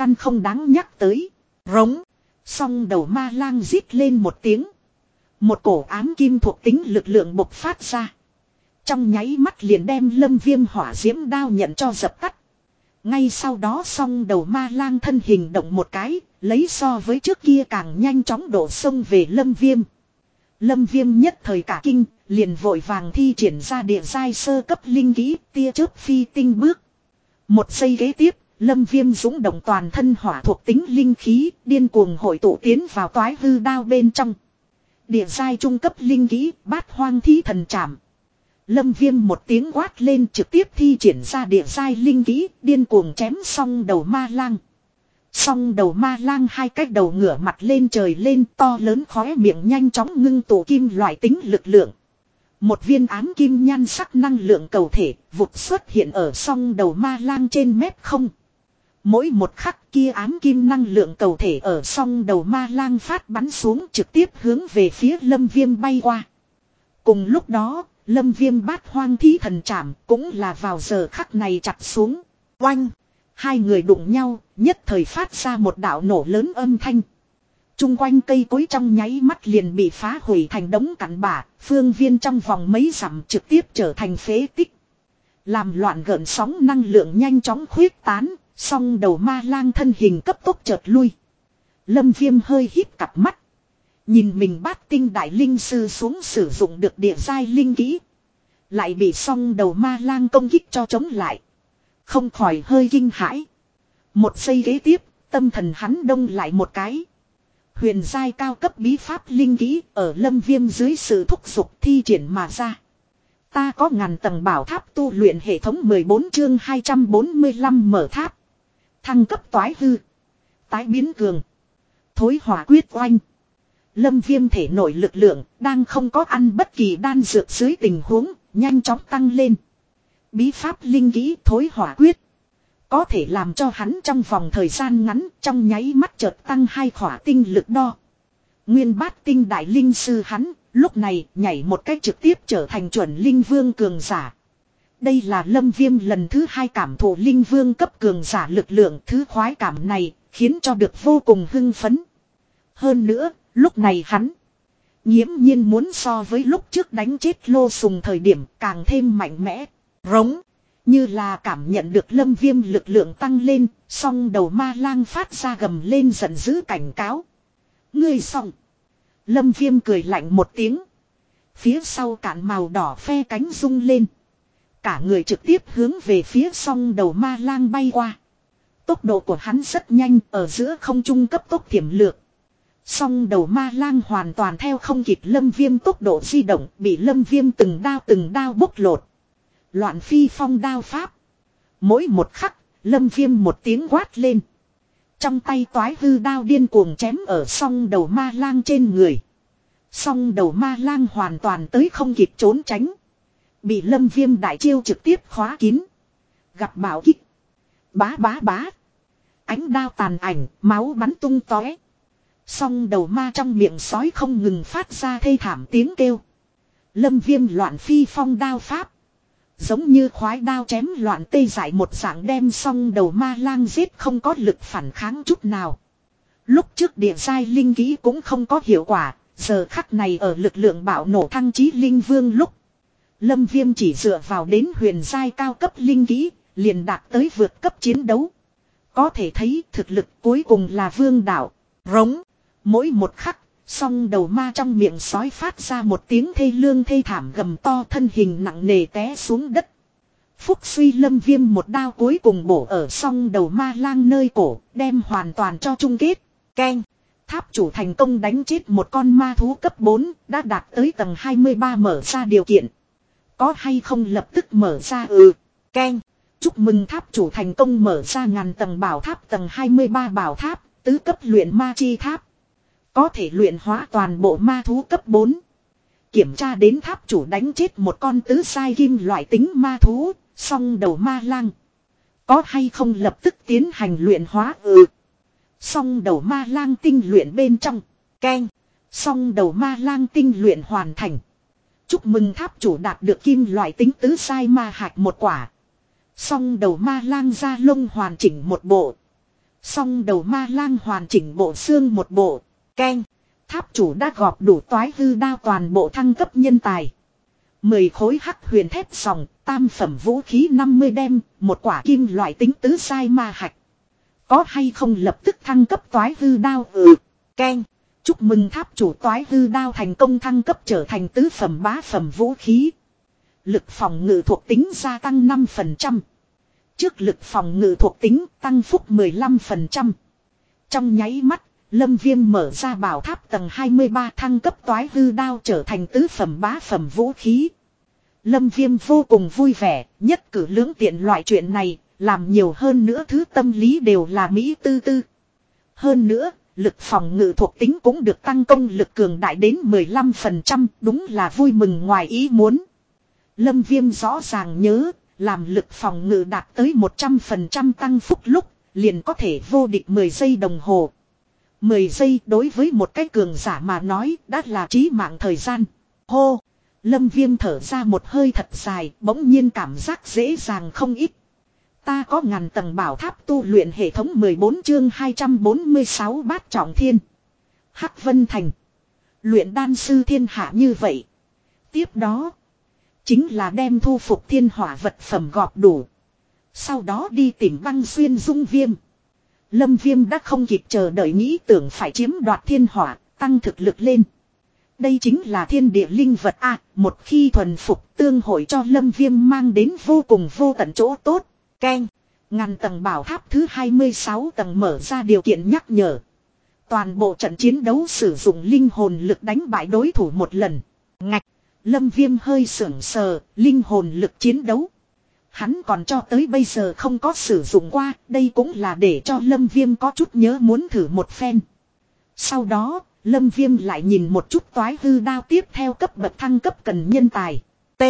Căn không đáng nhắc tới. Rống. Song đầu ma lang rít lên một tiếng. Một cổ ám kim thuộc tính lực lượng bộc phát ra. Trong nháy mắt liền đem lâm viêm hỏa diễm đao nhận cho dập tắt. Ngay sau đó song đầu ma lang thân hình động một cái, lấy so với trước kia càng nhanh chóng đổ sông về lâm viêm. Lâm viêm nhất thời cả kinh, liền vội vàng thi triển ra địa giai sơ cấp linh kỹ tia chớp phi tinh bước. Một giây ghế tiếp, lâm viêm dũng động toàn thân hỏa thuộc tính linh khí, điên cuồng hội tụ tiến vào toái hư đao bên trong. Địa giai trung cấp linh kỹ bát hoang thí thần trảm. Lâm viêm một tiếng quát lên trực tiếp thi triển ra địa giai linh kỹ, điên cuồng chém xong đầu ma lang. Xong đầu ma lang hai cách đầu ngửa mặt lên trời lên to lớn khóe miệng nhanh chóng ngưng tụ kim loại tính lực lượng. Một viên ám kim nhan sắc năng lượng cầu thể vụt xuất hiện ở song đầu ma lang trên mép không. Mỗi một khắc kia ám kim năng lượng cầu thể ở song đầu ma lang phát bắn xuống trực tiếp hướng về phía lâm viêm bay qua. Cùng lúc đó, lâm viêm bát hoang thí thần chạm cũng là vào giờ khắc này chặt xuống. Oanh! Hai người đụng nhau, nhất thời phát ra một đạo nổ lớn âm thanh. Trung quanh cây cối trong nháy mắt liền bị phá hủy thành đống cặn bả, phương viên trong vòng mấy dặm trực tiếp trở thành phế tích. Làm loạn gợn sóng năng lượng nhanh chóng khuyết tán, song đầu ma lang thân hình cấp tốc chợt lui. Lâm viêm hơi hít cặp mắt. Nhìn mình bát tinh đại linh sư xuống sử dụng được địa giai linh kỹ. Lại bị song đầu ma lang công kích cho chống lại. Không khỏi hơi kinh hãi. Một giây ghế tiếp, tâm thần hắn đông lại một cái. Huyền giai cao cấp bí pháp linh kỹ ở lâm viêm dưới sự thúc dục thi triển mà ra. Ta có ngàn tầng bảo tháp tu luyện hệ thống 14 chương 245 mở tháp. Thăng cấp toái hư. Tái biến cường. Thối hỏa quyết oanh. Lâm viêm thể nội lực lượng đang không có ăn bất kỳ đan dược dưới tình huống nhanh chóng tăng lên. Bí pháp linh kỹ thối hỏa quyết. Có thể làm cho hắn trong vòng thời gian ngắn trong nháy mắt chợt tăng hai khỏa tinh lực đo. Nguyên bát tinh đại linh sư hắn, lúc này nhảy một cách trực tiếp trở thành chuẩn linh vương cường giả. Đây là lâm viêm lần thứ hai cảm thụ linh vương cấp cường giả lực lượng thứ khoái cảm này, khiến cho được vô cùng hưng phấn. Hơn nữa, lúc này hắn nghiễm nhiên muốn so với lúc trước đánh chết lô sùng thời điểm càng thêm mạnh mẽ. Rống. Như là cảm nhận được lâm viêm lực lượng tăng lên, song đầu ma lang phát ra gầm lên giận dữ cảnh cáo. Ngươi xong. Lâm viêm cười lạnh một tiếng. Phía sau cạn màu đỏ phe cánh rung lên. Cả người trực tiếp hướng về phía song đầu ma lang bay qua. Tốc độ của hắn rất nhanh ở giữa không trung cấp tốc thiểm lược. Song đầu ma lang hoàn toàn theo không kịp lâm viêm tốc độ di động bị lâm viêm từng đao từng đao bốc lột. Loạn phi phong đao pháp. Mỗi một khắc, lâm viêm một tiếng quát lên. Trong tay toái hư đao điên cuồng chém ở song đầu ma lang trên người. Song đầu ma lang hoàn toàn tới không kịp trốn tránh. Bị lâm viêm đại chiêu trực tiếp khóa kín. Gặp bảo kích. Bá bá bá. Ánh đao tàn ảnh, máu bắn tung tóe. Song đầu ma trong miệng sói không ngừng phát ra thê thảm tiếng kêu. Lâm viêm loạn phi phong đao pháp. Giống như khoái đao chém loạn tê giải một dạng đem xong đầu ma lang giết không có lực phản kháng chút nào. Lúc trước địa giai linh kỹ cũng không có hiệu quả, giờ khắc này ở lực lượng bạo nổ thăng trí linh vương lúc. Lâm viêm chỉ dựa vào đến huyền giai cao cấp linh kỹ, liền đạt tới vượt cấp chiến đấu. Có thể thấy thực lực cuối cùng là vương đạo, rống. Mỗi một khắc, song đầu ma trong miệng sói phát ra một tiếng thê lương thê thảm gầm to thân hình nặng nề té xuống đất. Phúc suy lâm viêm một đao cuối cùng bổ ở song đầu ma lang nơi cổ, đem hoàn toàn cho chung kết. Ken. Tháp chủ thành công đánh chết một con ma thú cấp 4, đã đạt tới tầng 23 mở ra điều kiện. Có hay không lập tức mở ra ừ. Ken. Chúc mừng tháp chủ thành công mở ra ngàn tầng bảo tháp tầng 23 bảo tháp, tứ cấp luyện ma chi tháp. Có thể luyện hóa toàn bộ ma thú cấp 4. Kiểm tra đến tháp chủ đánh chết một con tứ sai kim loại tính ma thú, song đầu ma lang. Có hay không lập tức tiến hành luyện hóa ừ. Song đầu ma lang tinh luyện bên trong. Ken. Song đầu ma lang tinh luyện hoàn thành. Chúc mừng tháp chủ đạt được kim loại tính tứ sai ma hạch một quả. Song đầu ma lang ra lông hoàn chỉnh một bộ. Song đầu ma lang hoàn chỉnh bộ xương một bộ. Ken. Tháp chủ đã gọp đủ toái hư đao toàn bộ thăng cấp nhân tài. Mười khối hắc huyền thép sòng, tam phẩm vũ khí 50 đem, một quả kim loại tính tứ sai ma hạch. Có hay không lập tức thăng cấp toái hư đao ừ. Ken. Chúc mừng tháp chủ toái hư đao thành công thăng cấp trở thành tứ phẩm bá phẩm vũ khí. Lực phòng ngự thuộc tính gia tăng 5%. Trước lực phòng ngự thuộc tính tăng phúc 15%. Trong nháy mắt, Lâm Viêm mở ra bảo tháp tầng 23 thăng cấp toái hư đao trở thành tứ phẩm bá phẩm vũ khí. Lâm Viêm vô cùng vui vẻ, nhất cử lưỡng tiện loại chuyện này, làm nhiều hơn nữa thứ tâm lý đều là Mỹ tư tư. Hơn nữa, lực phòng ngự thuộc tính cũng được tăng công lực cường đại đến 15%, đúng là vui mừng ngoài ý muốn. Lâm Viêm rõ ràng nhớ, làm lực phòng ngự đạt tới 100% tăng phúc lúc, liền có thể vô địch 10 giây đồng hồ. 10 giây đối với một cái cường giả mà nói đã là trí mạng thời gian. Hô! Lâm Viêm thở ra một hơi thật dài, bỗng nhiên cảm giác dễ dàng không ít. Ta có ngàn tầng bảo tháp tu luyện hệ thống 14 chương 246 bát trọng thiên. Hắc Vân Thành. Luyện đan sư thiên hạ như vậy. Tiếp đó. Chính là đem thu phục thiên hỏa vật phẩm gọp đủ. Sau đó đi tìm băng xuyên dung viêm. Lâm viêm đã không kịp chờ đợi nghĩ tưởng phải chiếm đoạt thiên hỏa, tăng thực lực lên. Đây chính là thiên địa linh vật A, một khi thuần phục tương hội cho lâm viêm mang đến vô cùng vô tận chỗ tốt. Keng. Ngàn tầng bảo tháp thứ 26 tầng mở ra điều kiện nhắc nhở. Toàn bộ trận chiến đấu sử dụng linh hồn lực đánh bại đối thủ một lần. Ngạch. Lâm viêm hơi sưởng sờ, linh hồn lực chiến đấu. Hắn còn cho tới bây giờ không có sử dụng qua, đây cũng là để cho Lâm Viêm có chút nhớ muốn thử một phen. Sau đó, Lâm Viêm lại nhìn một chút toái hư đao tiếp theo cấp bậc thăng cấp cần nhân tài. T.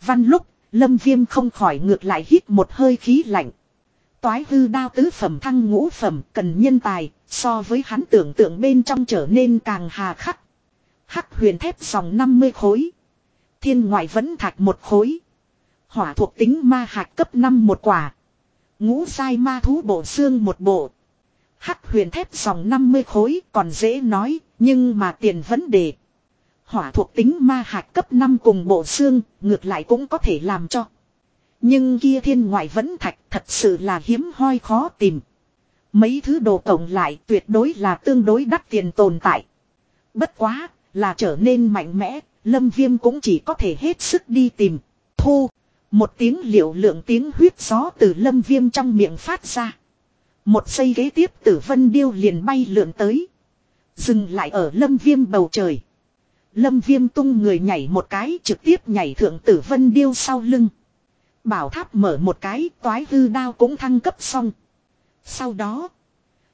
Văn lúc, Lâm Viêm không khỏi ngược lại hít một hơi khí lạnh. Toái hư đao tứ phẩm thăng ngũ phẩm cần nhân tài, so với hắn tưởng tượng bên trong trở nên càng hà khắc. Hắc huyền thép dòng 50 khối. Thiên ngoại vẫn thạch một khối. Hỏa thuộc tính ma hạt cấp 5 một quả. Ngũ sai ma thú bộ xương một bộ. Hắc huyền thép dòng 50 khối còn dễ nói, nhưng mà tiền vấn đề. Hỏa thuộc tính ma hạt cấp 5 cùng bộ xương, ngược lại cũng có thể làm cho. Nhưng kia thiên ngoại vẫn thạch thật sự là hiếm hoi khó tìm. Mấy thứ đồ tổng lại tuyệt đối là tương đối đắt tiền tồn tại. Bất quá, là trở nên mạnh mẽ, lâm viêm cũng chỉ có thể hết sức đi tìm. Thu, một tiếng liệu lượng tiếng huyết gió từ lâm viêm trong miệng phát ra. Một giây ghế tiếp tử vân điêu liền bay lượn tới. Dừng lại ở lâm viêm bầu trời. Lâm viêm tung người nhảy một cái trực tiếp nhảy thượng tử vân điêu sau lưng. Bảo tháp mở một cái, toái hư đao cũng thăng cấp xong. Sau đó.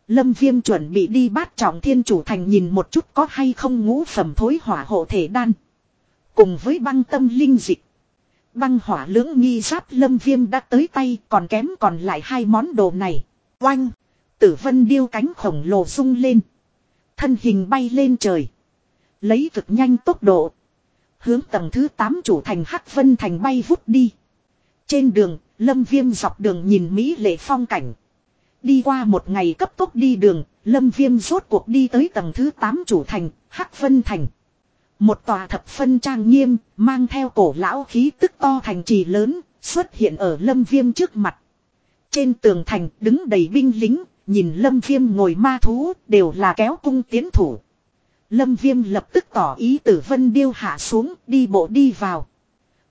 Lâm viêm chuẩn bị đi bát trọng thiên chủ thành nhìn một chút có hay không ngũ phẩm thối hỏa hộ thể đan. Cùng với băng tâm linh dịch. Băng hỏa lưỡng nghi giáp lâm viêm đã tới tay, còn kém còn lại hai món đồ này. Oanh! Tử vân điêu cánh khổng lồ sung lên. Thân hình bay lên trời. Lấy cực nhanh tốc độ. Hướng tầng thứ 8 chủ thành Hắc Vân Thành bay vút đi. Trên đường, Lâm Viêm dọc đường nhìn Mỹ lệ phong cảnh. Đi qua một ngày cấp tốc đi đường, Lâm Viêm rốt cuộc đi tới tầng thứ 8 chủ thành, Hắc Vân Thành. Một tòa thập phân trang nghiêm, mang theo cổ lão khí tức to thành trì lớn, xuất hiện ở Lâm Viêm trước mặt. Trên tường thành đứng đầy binh lính, nhìn Lâm Viêm ngồi ma thú, đều là kéo cung tiến thủ. Lâm Viêm lập tức tỏ ý tử vân điêu hạ xuống, đi bộ đi vào.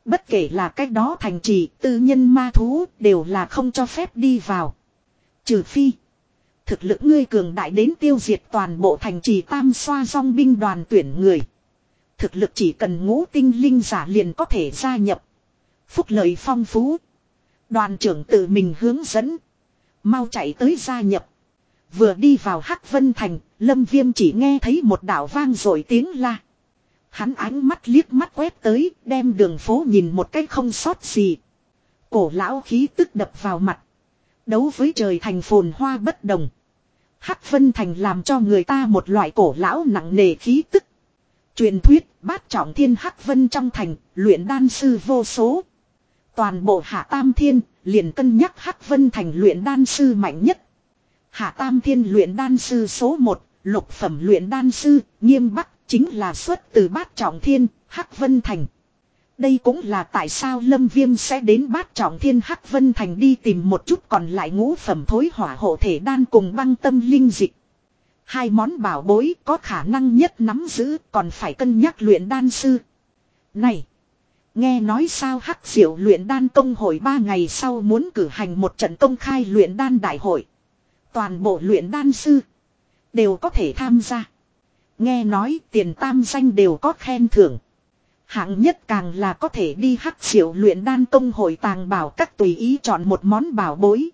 Bất kể là cách đó thành trì, tư nhân ma thú, đều là không cho phép đi vào. Trừ phi. Thực lực ngươi cường đại đến tiêu diệt toàn bộ thành trì tam xoa song binh đoàn tuyển người. Thực lực chỉ cần ngũ tinh linh giả liền có thể gia nhập. Phúc lợi phong phú. Đoàn trưởng tự mình hướng dẫn. Mau chạy tới gia nhập. Vừa đi vào Hắc Vân Thành, Lâm Viêm chỉ nghe thấy một đảo vang rồi tiếng la. Hắn ánh mắt liếc mắt quét tới, đem đường phố nhìn một cách không sót gì. Cổ lão khí tức đập vào mặt. Đấu với trời thành phồn hoa bất đồng. Hắc Vân Thành làm cho người ta một loại cổ lão nặng nề khí tức. Truyền thuyết, bát trọng thiên Hắc Vân trong thành, luyện đan sư vô số. Toàn bộ hạ tam thiên, liền cân nhắc Hắc Vân thành luyện đan sư mạnh nhất. Hạ tam thiên luyện đan sư số 1, lục phẩm luyện đan sư, nghiêm bắc, chính là xuất từ bát trọng thiên, Hắc Vân thành. Đây cũng là tại sao Lâm Viêm sẽ đến bát trọng thiên Hắc Vân Thành đi tìm một chút còn lại ngũ phẩm thối hỏa hộ thể đan cùng băng tâm linh dịch. Hai món bảo bối có khả năng nhất nắm giữ còn phải cân nhắc luyện đan sư. Này! Nghe nói sao hắc diệu luyện đan công hội ba ngày sau muốn cử hành một trận công khai luyện đan đại hội. Toàn bộ luyện đan sư, đều có thể tham gia. Nghe nói tiền tam danh đều có khen thưởng. Hạng nhất càng là có thể đi hắc diệu luyện đan công hội tàng bảo các tùy ý chọn một món bảo bối.